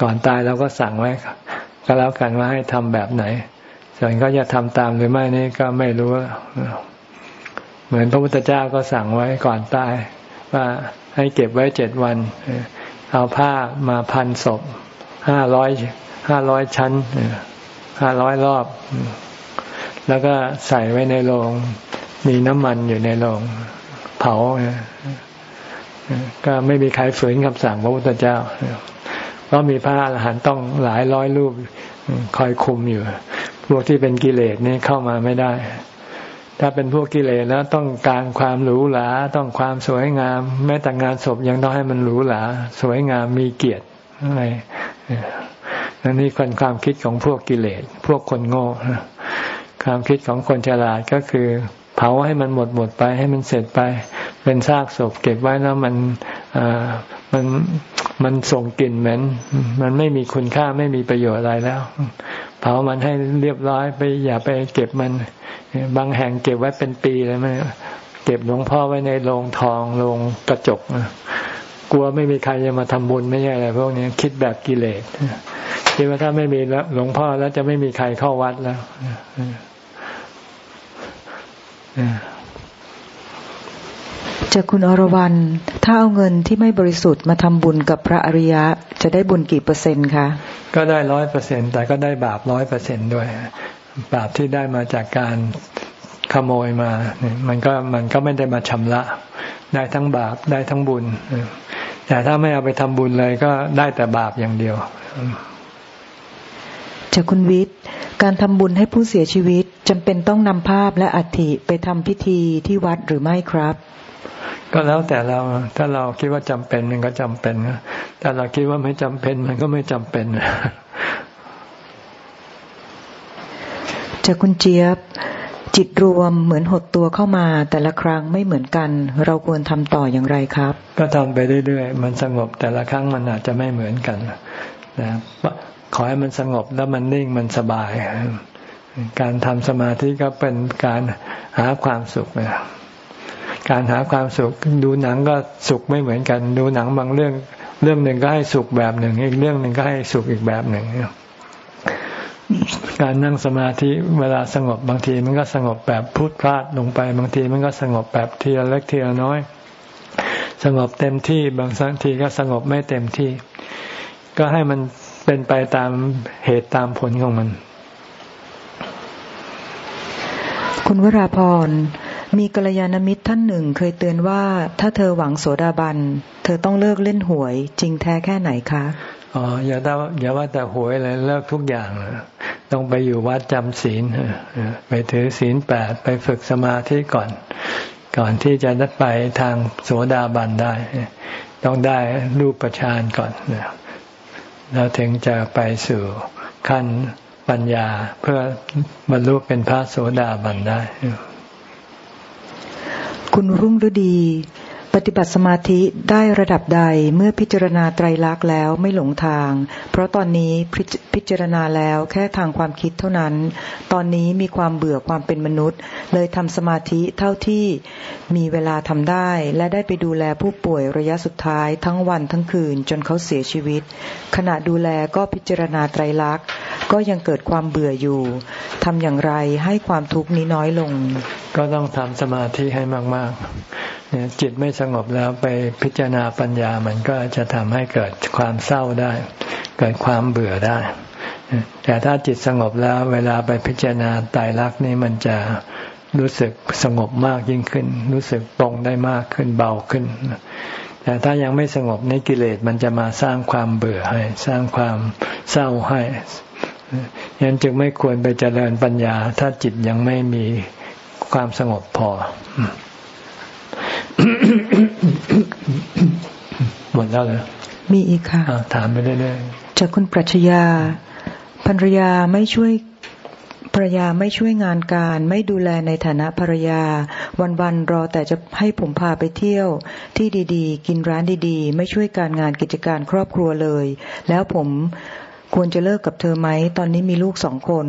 ก่อนตายเราก็สั่งไว้ก็แล้วกันว่าให้ทำแบบไหน ส่วนเขาจะทำตามหรือไม่นี่ก็ไม่รู้ เหมือนพระพุทธเจ้าก็สั่งไว้ก่อนตายว่า ให้เก็บไว้เจ็ดวัน เอาผ้ามาพันศพห้าร้อยห้าร้อยชั้นห้าร้อยรอบ แล้วก็ใส่ไว้ในโรงมีน้ำมันอยู่ในโรงเผาก็ไม่มีใครฝืนคำสั่งพระพุทธเจ้าเพราะมีพระอรหันต์ต้องหลายร้อยรูปคอยคุมอยู่พวกที่เป็นกิเลสนี่เข้ามาไม่ได้ ถ้าเป็นพวกกิเลสแล้วต้องการความหรูหราต้องความสวยงาม แม้แต่งานศพยังต้องให้มันหรูหราสวยงามมีเกียรติอะไรนั่นนี่คนความคิดของพวกกิเลสพวกคนโง่ความคิดของคนฉลาดก็คือ เผาให้มันหมดหมดไปให้มันเสร็จไป เป็นซากศพเก็บไว้แล้วมันมันมันส่งกลิ่นเหม็นมันไม่มีคุณค่าไม่มีประโยชน์อะไรแล้ว ผามันให้เรียบร้อยไปอย่าไปเก็บมัน บางแห่งเก็บไว้เป็นปีเลยมันเก็บหลวงพ่อไว้ในโรงทองโรงกระจกกลัวไม่มีใครจะมาทำบุญไม่ใช่อะไรพวกนี้คิดแบบกิเลสคิดว่าถ้าไม่มีหลวงพ่อแล้วจะไม่มีใครเข้าวัดแล้ว จากคุณอรวรันถ้าเอาเงินที่ไม่บริสุทธิ์มาทำบุญกับพระอริยะ จะได้บุญกี่เปอร์เซ็นต์คะ ก็ได้ร้อยเปอร์เซ็นแต่ก็ได้บาปร้อยเปอร์เซ็นด้วย บาปที่ได้มาจากการขโมยมาเนี่ยมันก็มันก็ไม่ได้มาชำระ ได้ทั้งบาปได้ทั้งบุญ แต่ถ้าไม่เอาไปทำบุญเลยก็ได้แต่บาปอย่างเดียว จากคุณวิทย์การทำบุญให้ผู้เสียชีวิตจำเป็นต้องนำภาพและอัฐิไปทำพิธีที่วัดหรือไม่ครับ ก็แล้วแต่เราถ้าเราคิดว่าจำเป็นมันก็จำเป็นถ้าเราคิดว่าไม่จำเป็นมันก็ไม่จำเป็นจากคุณเจี๊ยบจิตรวมเหมือนหดตัวเข้ามา แต่ละครั้งไม่เหมือนกัน เราควรทำต่ออย่างไรครับ ก็ทำไปเรื่อยๆมันสงบแต่ละครั้งมันอาจจะไม่เหมือนกันนะขอให้มันสงบแล้วมันนิ่งมันสบาย การทำสมาธิก็เป็นการหาความสุขนะ การหาความสุขดูหนังก็สุขไม่เหมือนกัน ดูหนังบางเรื่อง เรื่องหนึ่งก็ให้สุขแบบหนึ่ง อีกเรื่องหนึ่งก็ให้สุขอีกแบบหนึ่งการนั่งสมาธิเวลาสงบบางทีมันก็สงบแบบพุทพลาดลงไป บางทีมันก็สงบแบบเทีละเล็กเทีละน้อย สงบเต็มที่บางทีก็สงบไม่เต็มที่ ก็ให้มันเป็นไปตามเหตุตามผลของมัน คุณวราพร มีกัลยาณมิตรท่านหนึ่งเคยเตือนว่า ถ้าเธอหวังโสดาบัน เธอต้องเลิกเล่นหวย จริงแท้แค่ไหนคะอ๋ออย่าว่าอย่าว่าแต่หวยเลยเลิกทุกอย่างต้องไปอยู่วัดจำศีลไปถือศีลแปดไปฝึกสมาธิก่อน ก่อนที่จะได้ไปทางโสดาบันได้ ต้องได้รูปฌานก่อนแล้วถึงจะไปสู่ขั้นปัญญาเพื่อบรรลุเป็นพระโสดาบันได้ คุณรุ่งฤดี ปฏิบัติสมาธิได้ระดับใดเมื่อพิจารณาไตรลักษณ์แล้วไม่หลงทาง เพราะตอนนี้พิจารณาแล้วแค่ทางความคิดเท่านั้น ตอนนี้มีความเบื่อความเป็นมนุษย์ เลยทำสมาธิเท่าที่มีเวลาทำได้ และได้ไปดูแลผู้ป่วยระยะสุดท้ายทั้งวันทั้งคืนจนเขาเสียชีวิต ขณะดูแลก็พิจารณาไตรลักษณ์ ก็ยังเกิดความเบื่ออยู่ทำอย่างไรให้ความทุกข์นี้น้อยลง ก็ต้องทำสมาธิให้มาก ๆ จิตไม่สงบแล้วไปพิจารณาปัญญามันก็จะทำให้เกิดความเศร้าได้ เกิดความเบื่อได้ แต่ถ้าจิตสงบแล้วเวลาไปพิจารณาตายรักนี่มันจะรู้สึกสงบมากยิ่งขึ้น รู้สึกปรงได้มากขึ้นเบาขึ้น แต่ถ้ายังไม่สงบในกิเลสมันจะมาสร้างความเบื่อให้ สร้างความเศร้าให้ยันจึงไม่ควรไปเจริญปัญญา ถ้าจิตยังไม่มีความสงบพอ หมดแล้วเหรอมีอีกค่ะถามไปเรื่อยๆจากคุณปรัชญาภรรยาไม่ช่วยภรรยาไม่ช่วยงานการไม่ดูแลในฐานะภรรยา วันๆรอแต่จะให้ผมพาไปเที่ยว ที่ดีๆ กินร้านดีๆ ไม่ช่วยการงานกิจการครอบครัวเลย แล้วผม ควรจะเลิกกับเธอไหม ตอนนี้มีลูกสองคน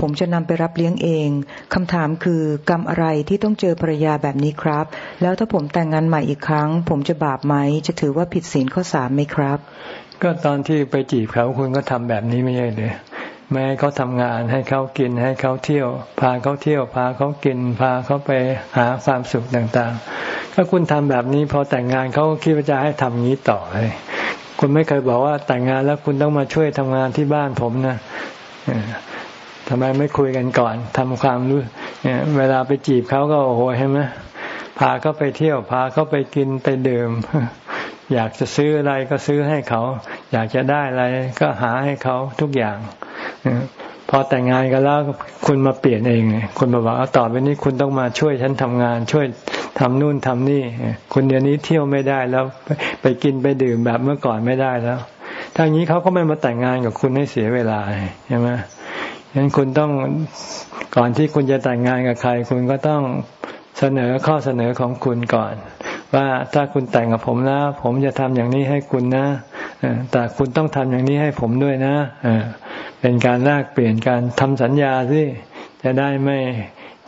ผมจะนำไปรับเลี้ยงเอง คำถามคือกรรมอะไรที่ต้องเจอภรรยาแบบนี้ครับ แล้วถ้าผมแต่งงานใหม่อีกครั้ง ผมจะบาปไหม จะถือว่าผิดศีลข้อสามไหมครับ ก็ตอนที่ไปจีบเขาคุณก็ทำแบบนี้ไม่ใช่เลยแม่ให้เขาทำงานให้เขากินให้เขาเที่ยว พาเขาเที่ยว พาเขากิน พาเขาไปหาความสุขต่างๆ ถ้าคุณทำแบบนี้พอแต่งงานเขาคิดว่าจะให้ทำงี้ต่อเลย คุณไม่เคยบอกว่าแต่งงานแล้วคุณต้องมาช่วยทำงานที่บ้านผมนะทำไมไม่คุยกันก่อนทำความรู้เนี่ยเวลาไปจีบเขาก็โอ้โหใช่ไหมพาเขาไปเที่ยวพาเขาไปกินไปดื่ม อยากจะซื้ออะไรก็ซื้อให้เขา อยากจะได้อะไรก็หาให้เขาทุกอย่าง พอแต่งงานกันแล้วคุณมาเปลี่ยนเองคุณมาบอกเอาต่อไปนี้คุณต้องมาช่วยฉันทำงาน ช่วยทำนู่นทำนี่คุณเดี๋ยวนี้เที่ยวไม่ได้แล้วไปกินไปดื่มแบบเมื่อก่อนไม่ได้แล้วถ้าอย่างนี้เขาก็ไม่มาแต่งงานกับคุณให้เสียเวลาใช่ไหมฉะนั้นคุณต้องก่อนที่คุณจะแต่งงานกับใคร คุณก็ต้องเสนอข้อเสนอของคุณก่อน ว่าถ้าคุณแต่งกับผมนะผมจะทำอย่างนี้ให้คุณนะแต่คุณต้องทำอย่างนี้ให้ผมด้วยนะ เป็นการแลกเปลี่ยนการทำสัญญาสิจะได้ไม่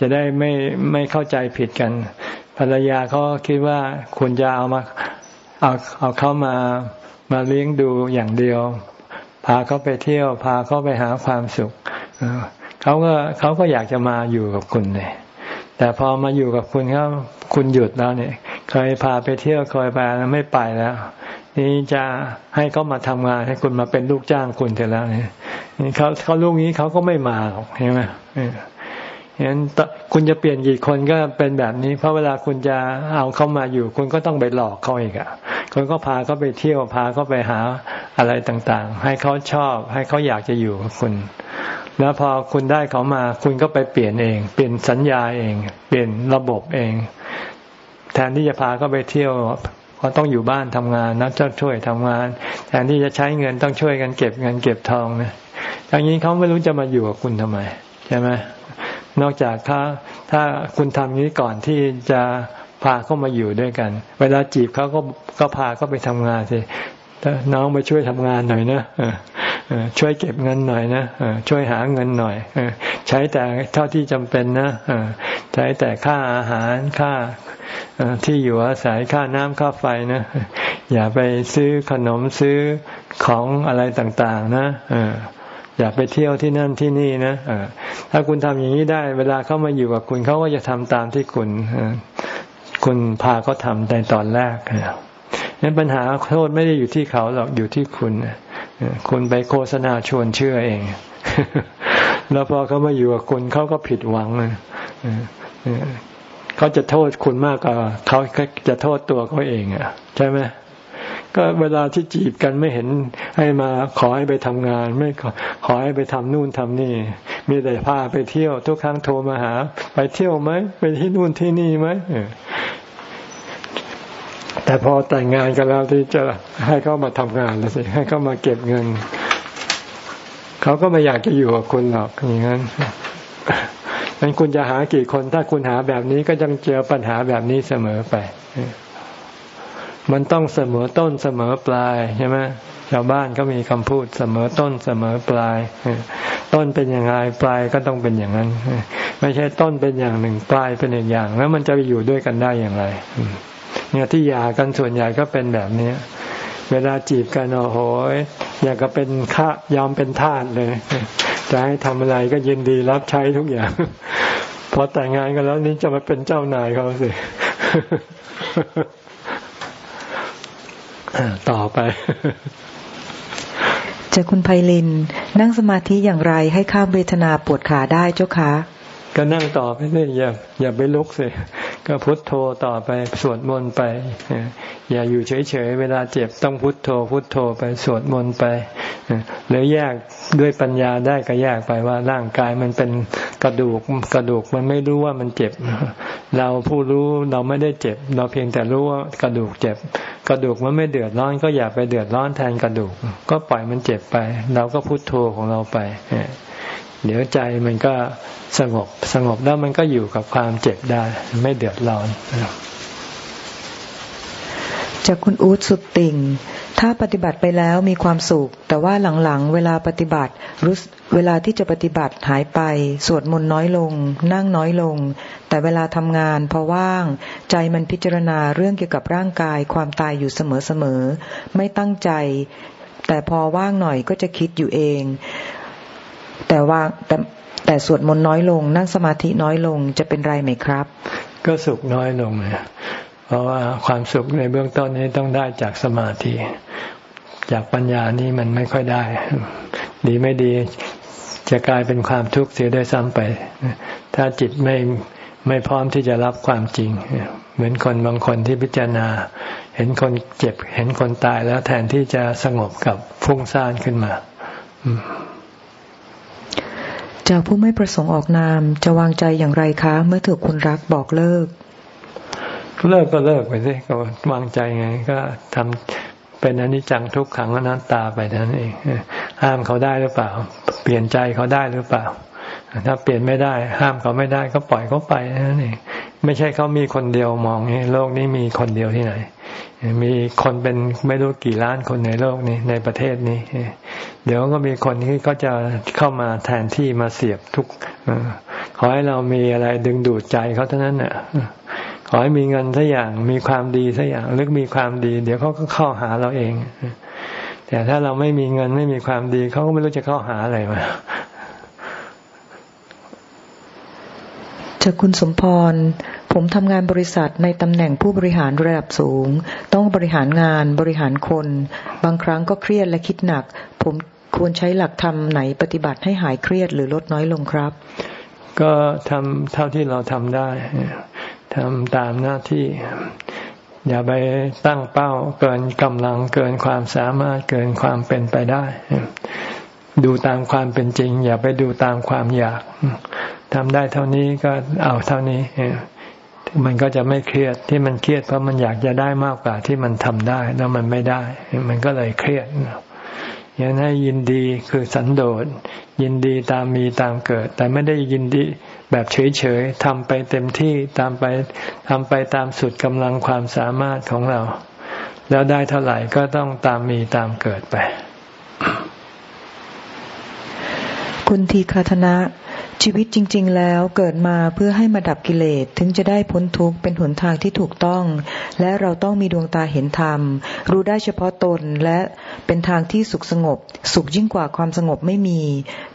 จะได้ไม่ไม่เข้าใจผิดกัน ภรรยาเขาคิดว่าคุณจะเอามาเอาเอาเขามามาเลี้ยงดูอย่างเดียว พาเขาไปเที่ยว พาเขาไปหาความสุขเขาก็เขาก็อยากจะมาอยู่กับคุณเลยแต่พอมาอยู่กับคุณเขาคุณหยุดแล้วเนี่ย เคยพาไปเที่ยวเคยไปแล้วไม่ไปแล้ว นี่จะให้เขามาทำงานให้คุณมาเป็นลูกจ้างคุณเสร็จแล้วเนี่ยเขาเขาลูกนี้เขาก็ไม่มาหรอกเห็นไหมเห็นคุณจะเปลี่ยนกี่คนก็เป็นแบบนี้ เพราะเวลาคุณจะเอาเขามาอยู่ คุณก็ต้องไปหลอกเขาอีกอะคุณก็พาเขาไปเที่ยวพาเขาไปหาอะไรต่างๆ ให้เขาชอบ ให้เขาอยากจะอยู่กับคุณ แล้วพอคุณได้เขามา คุณก็ไปเปลี่ยนเอง เปลี่ยนสัญญาเอง เปลี่ยนระบบเอง แทนที่จะพาเขาไปเที่ยว เขาต้องอยู่บ้านทำงานนักช่วยทำงานแทนที่จะใช้เงินต้องช่วยกันเก็บเงินเก็บทองนะอย่างนี้เขาไม่รู้จะมาอยู่กับคุณทำไมใช่ไหมนอกจากถ้าถ้าคุณทำนี้ก่อนที่จะพาเขามาอยู่ด้วยกัน เวลาจีบเขาก็ก็พาเขาไปทำงานสิ น้องไปช่วยทำงานหน่อยนะช่วยเก็บเงินหน่อยนะช่วยหาเงินหน่อยใช้แต่เท่าที่จำเป็นนะใช้แต่ค่าอาหารค่าที่อยู่อาศัยค่าน้ำค่าไฟนะอย่าไปซื้อขนมซื้อของอะไรต่างๆ นะอย่าไปเที่ยวที่นั่นที่นี่นะถ้าคุณทำอย่างนี้ได้ เวลาเขามาอยู่กับคุณเขาก็จะทำตามที่คุณคุณพาเขาทำในตอนแรกนั้ นั้นปัญหาโทษไม่ได้อยู่ที่เขาหรอกอยู่ที่คุณคุณไปโฆษณาชวนเชื่อเอง แล้วพอเขามาอยู่กับคุณเขาก็ผิดหวังเขาจะโทษคุณมากกว่าเขาจะโทษตัวเขาเองอะ ใช่ไหมก็เวลาที่จีบกันไม่เห็นให้มาขอให้ไปทำงาน ไม่ขอขอให้ไปทำนู่นทำนี่ มีแต่พาไปเที่ยว ทุกครั้งโทรมาหา ไปเที่ยวไหมไปที่นู่นที่นี่ไหม แต่พอแต่งงานกันแล้วที่จะให้เขามาทำงานแล้วสิให้เขามาเก็บเงิน เขาก็ไม่อยากจะอยู่กับคุณหรอกอย่างนั้นนั้นคุณจะหากี่คน ถ้าคุณหาแบบนี้ก็ยังเจอปัญหาแบบนี้เสมอไป มันต้องเสมอต้นเสมอปลายใช่ไหมชาวบ้านก็มีคำพูดเสมอต้นเสมอปลาย ต้นเป็นอย่างไรปลายก็ต้องเป็นอย่างนั้น ไม่ใช่ต้นเป็นอย่างหนึ่งปลายเป็นอีกอย่าง แล้วมันจะไปอยู่ด้วยกันได้อย่างไร เนี่ยที่หย่ากันส่วนใหญ่ก็เป็นแบบนี้ เวลาจีบกันโอ้โหอยากก็เป็นข้ายอมเป็นทาสเลย จะให้ทำอะไรก็ยินดีรับใช้ทุกอย่างพอแต่งงานกันแล้วนี่จะมาเป็นเจ้านายเขาสิต่อไปจากคุณไพลิน นั่งสมาธิอย่างไรให้ข้ามเวทนาปวดขาได้เจ้าคะก็นั่งต่อไปเลยอย่าอย่าไปลุกสิ ก็พุทโธต่อไปสวดมนต์ไป อย่าอยู่เฉยๆเวลาเจ็บต้องพุทโธ พุทโธไปสวดมนต์ไปหรือแยกด้วยปัญญาได้ก็แยกไปว่าร่างกายมันเป็นกระดูกกระดูกมันไม่รู้ว่ามันเจ็บ เราผู้รู้เราไม่ได้เจ็บ เราเพียงแต่รู้ว่ากระดูกเจ็บ กระดูกมันไม่เดือดร้อนก็อย่าไปเดือดร้อนแทนกระดูก ก็ปล่อยมันเจ็บไป เราก็พุทโธของเราไป เดี๋ยวใจมันก็สงบสงบแล้วมันก็อยู่กับความเจ็บได้ ไม่เดือดร้อนจากคุณอู๊ดสุดติ่ง ถ้าปฏิบัติไปแล้วมีความสุข แต่ว่าหลังๆ เวลาปฏิบัติรู้เวลาที่จะปฏิบัติหายไป สวดมนต์น้อยลง นั่งน้อยลง แต่เวลาทำงานพอว่าง ใจมันพิจารณาเรื่องเกี่ยวกับร่างกายความตายอยู่เสมอๆ ไม่ตั้งใจ แต่พอว่างหน่อยก็จะคิดอยู่เอง แต่ว่าแต่แต่สวดมนต์น้อยลง นั่งสมาธิน้อยลงจะเป็นไรไหมครับ ก็สุขน้อยลงเนี่ยเพราะว่าความสุขในเบื้องต้นนี้ต้องได้จากสมาธิ จากปัญญานี่มันไม่ค่อยได้ ดีไม่ดีจะกลายเป็นความทุกข์เสียด้วยซ้ำไป ถ้าจิตไม่ไม่พร้อมที่จะรับความจริง เหมือนคนบางคนที่พิจารณา เห็นคนเจ็บ เห็นคนตายแล้วแทนที่จะสงบกับฟุ้งซ่านขึ้นมา จากผู้ไม่ประสงค์ออกนามจะวางใจอย่างไรคะ เมื่อถูกคนรักบอกเลิก เลิกก็เลิกไปสิก็วางใจไง ก็ทำเป็นอนิจจังทุกขังอนัตตาไปนั่นเองห้ามเขาได้หรือเปล่า เปลี่ยนใจเขาได้หรือเปล่า ถ้าเปลี่ยนไม่ได้ ห้ามเขาไม่ได้ก็ปล่อยเขาไปนั่นเองไม่ใช่เขามีคนเดียวมองนี่โลกนี้มีคนเดียวที่ไหน มีคนเป็นไม่รู้กี่ล้านคนในโลกนี้ในประเทศนี้ เดี๋ยวก็มีคนที่ก็จะเข้ามาแทนที่มาเสียบทุกขอให้เรามีอะไรดึงดูดใจเขาเท่านั้นน่ะขอให้มีเงินสักอย่างมีความดีสักอย่างหรือมีความดี เดี๋ยวเขาก็เข้าหาเราเอง แต่ถ้าเราไม่มีเงินไม่มีความดีเขาก็ไม่รู้จะเข้าหาอะไรมาจากคุณสมพร ผมทำงานบริษัทในตำแหน่งผู้บริหารระดับสูง ต้องบริหารงานบริหารคน บางครั้งก็เครียดและคิดหนัก ผมควรใช้หลักธรรมไหนปฏิบัติให้หายเครียดหรือลดน้อยลงครับ ก็ทำเท่าที่เราทำได้ทำตามหน้าที่ อย่าไปตั้งเป้าเกินกำลังเกินความสามารถเกินความเป็นไปได้ ดูตามความเป็นจริง อย่าไปดูตามความอยากทำได้เท่านี้ก็เอาเท่านี้ มันก็จะไม่เครียดที่มันเครียดเพราะมันอยากจะได้มากกว่าที่มันทำได้ แล้วมันไม่ได้ มันก็เลยเครียดอย่างให้ยินดีคือสันโดษยินดีตามมีตามเกิด แต่ไม่ได้ยินดีแบบเฉยๆทำไปเต็มที่ตามไปทำไปตามสุดกำลังความสามารถของเรา แล้วได้เท่าไหร่ก็ต้องตามมีตามเกิดไป คุณทีคาธนะ ชีวิตจริง ๆ แล้วเกิดมาเพื่อให้มาดับกิเลสถึงจะได้พ้นทุกข์เป็นหนทางที่ถูกต้อง และเราต้องมีดวงตาเห็นธรรม รู้ได้เฉพาะตนและเป็นทางที่สุขสงบ สุขยิ่งกว่าความสงบไม่มี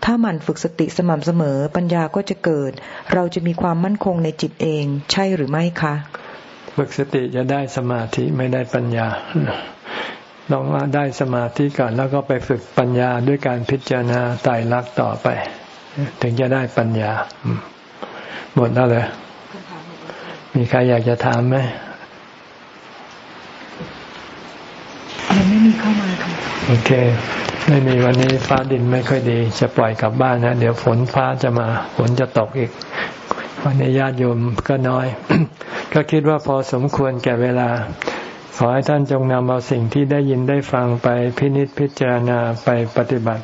ถ้าหมั่นฝึกสติสม่ำเสมอปัญญาก็จะเกิด เราจะมีความมั่นคงในจิตเอง ใช่หรือไม่คะ ฝึกสติจะได้สมาธิไม่ได้ปัญญาต้องได้สมาธิก่อนแล้วก็ไปฝึกปัญญาด้วยการพิจารณาไตรลักษณ์ต่อไป ถึงจะได้ปัญญา หมดแล้วเลย มีใครอยากจะถามไหมยังไม่มีเข้ามาค่ะโอเค ไม่มีวันนี้ฟ้าดินไม่ค่อยดี จะปล่อยกลับบ้านนะ เดี๋ยวฝนฟ้าจะมา ฝนจะตกอีก วันนี้ญาติโยมก็น้อย ก็คิดว่าพอสมควรแก่เวลาขอให้ท่านจงนำเอาสิ่งที่ได้ยินได้ฟังไปพินิจพิจารณาไปปฏิบัติ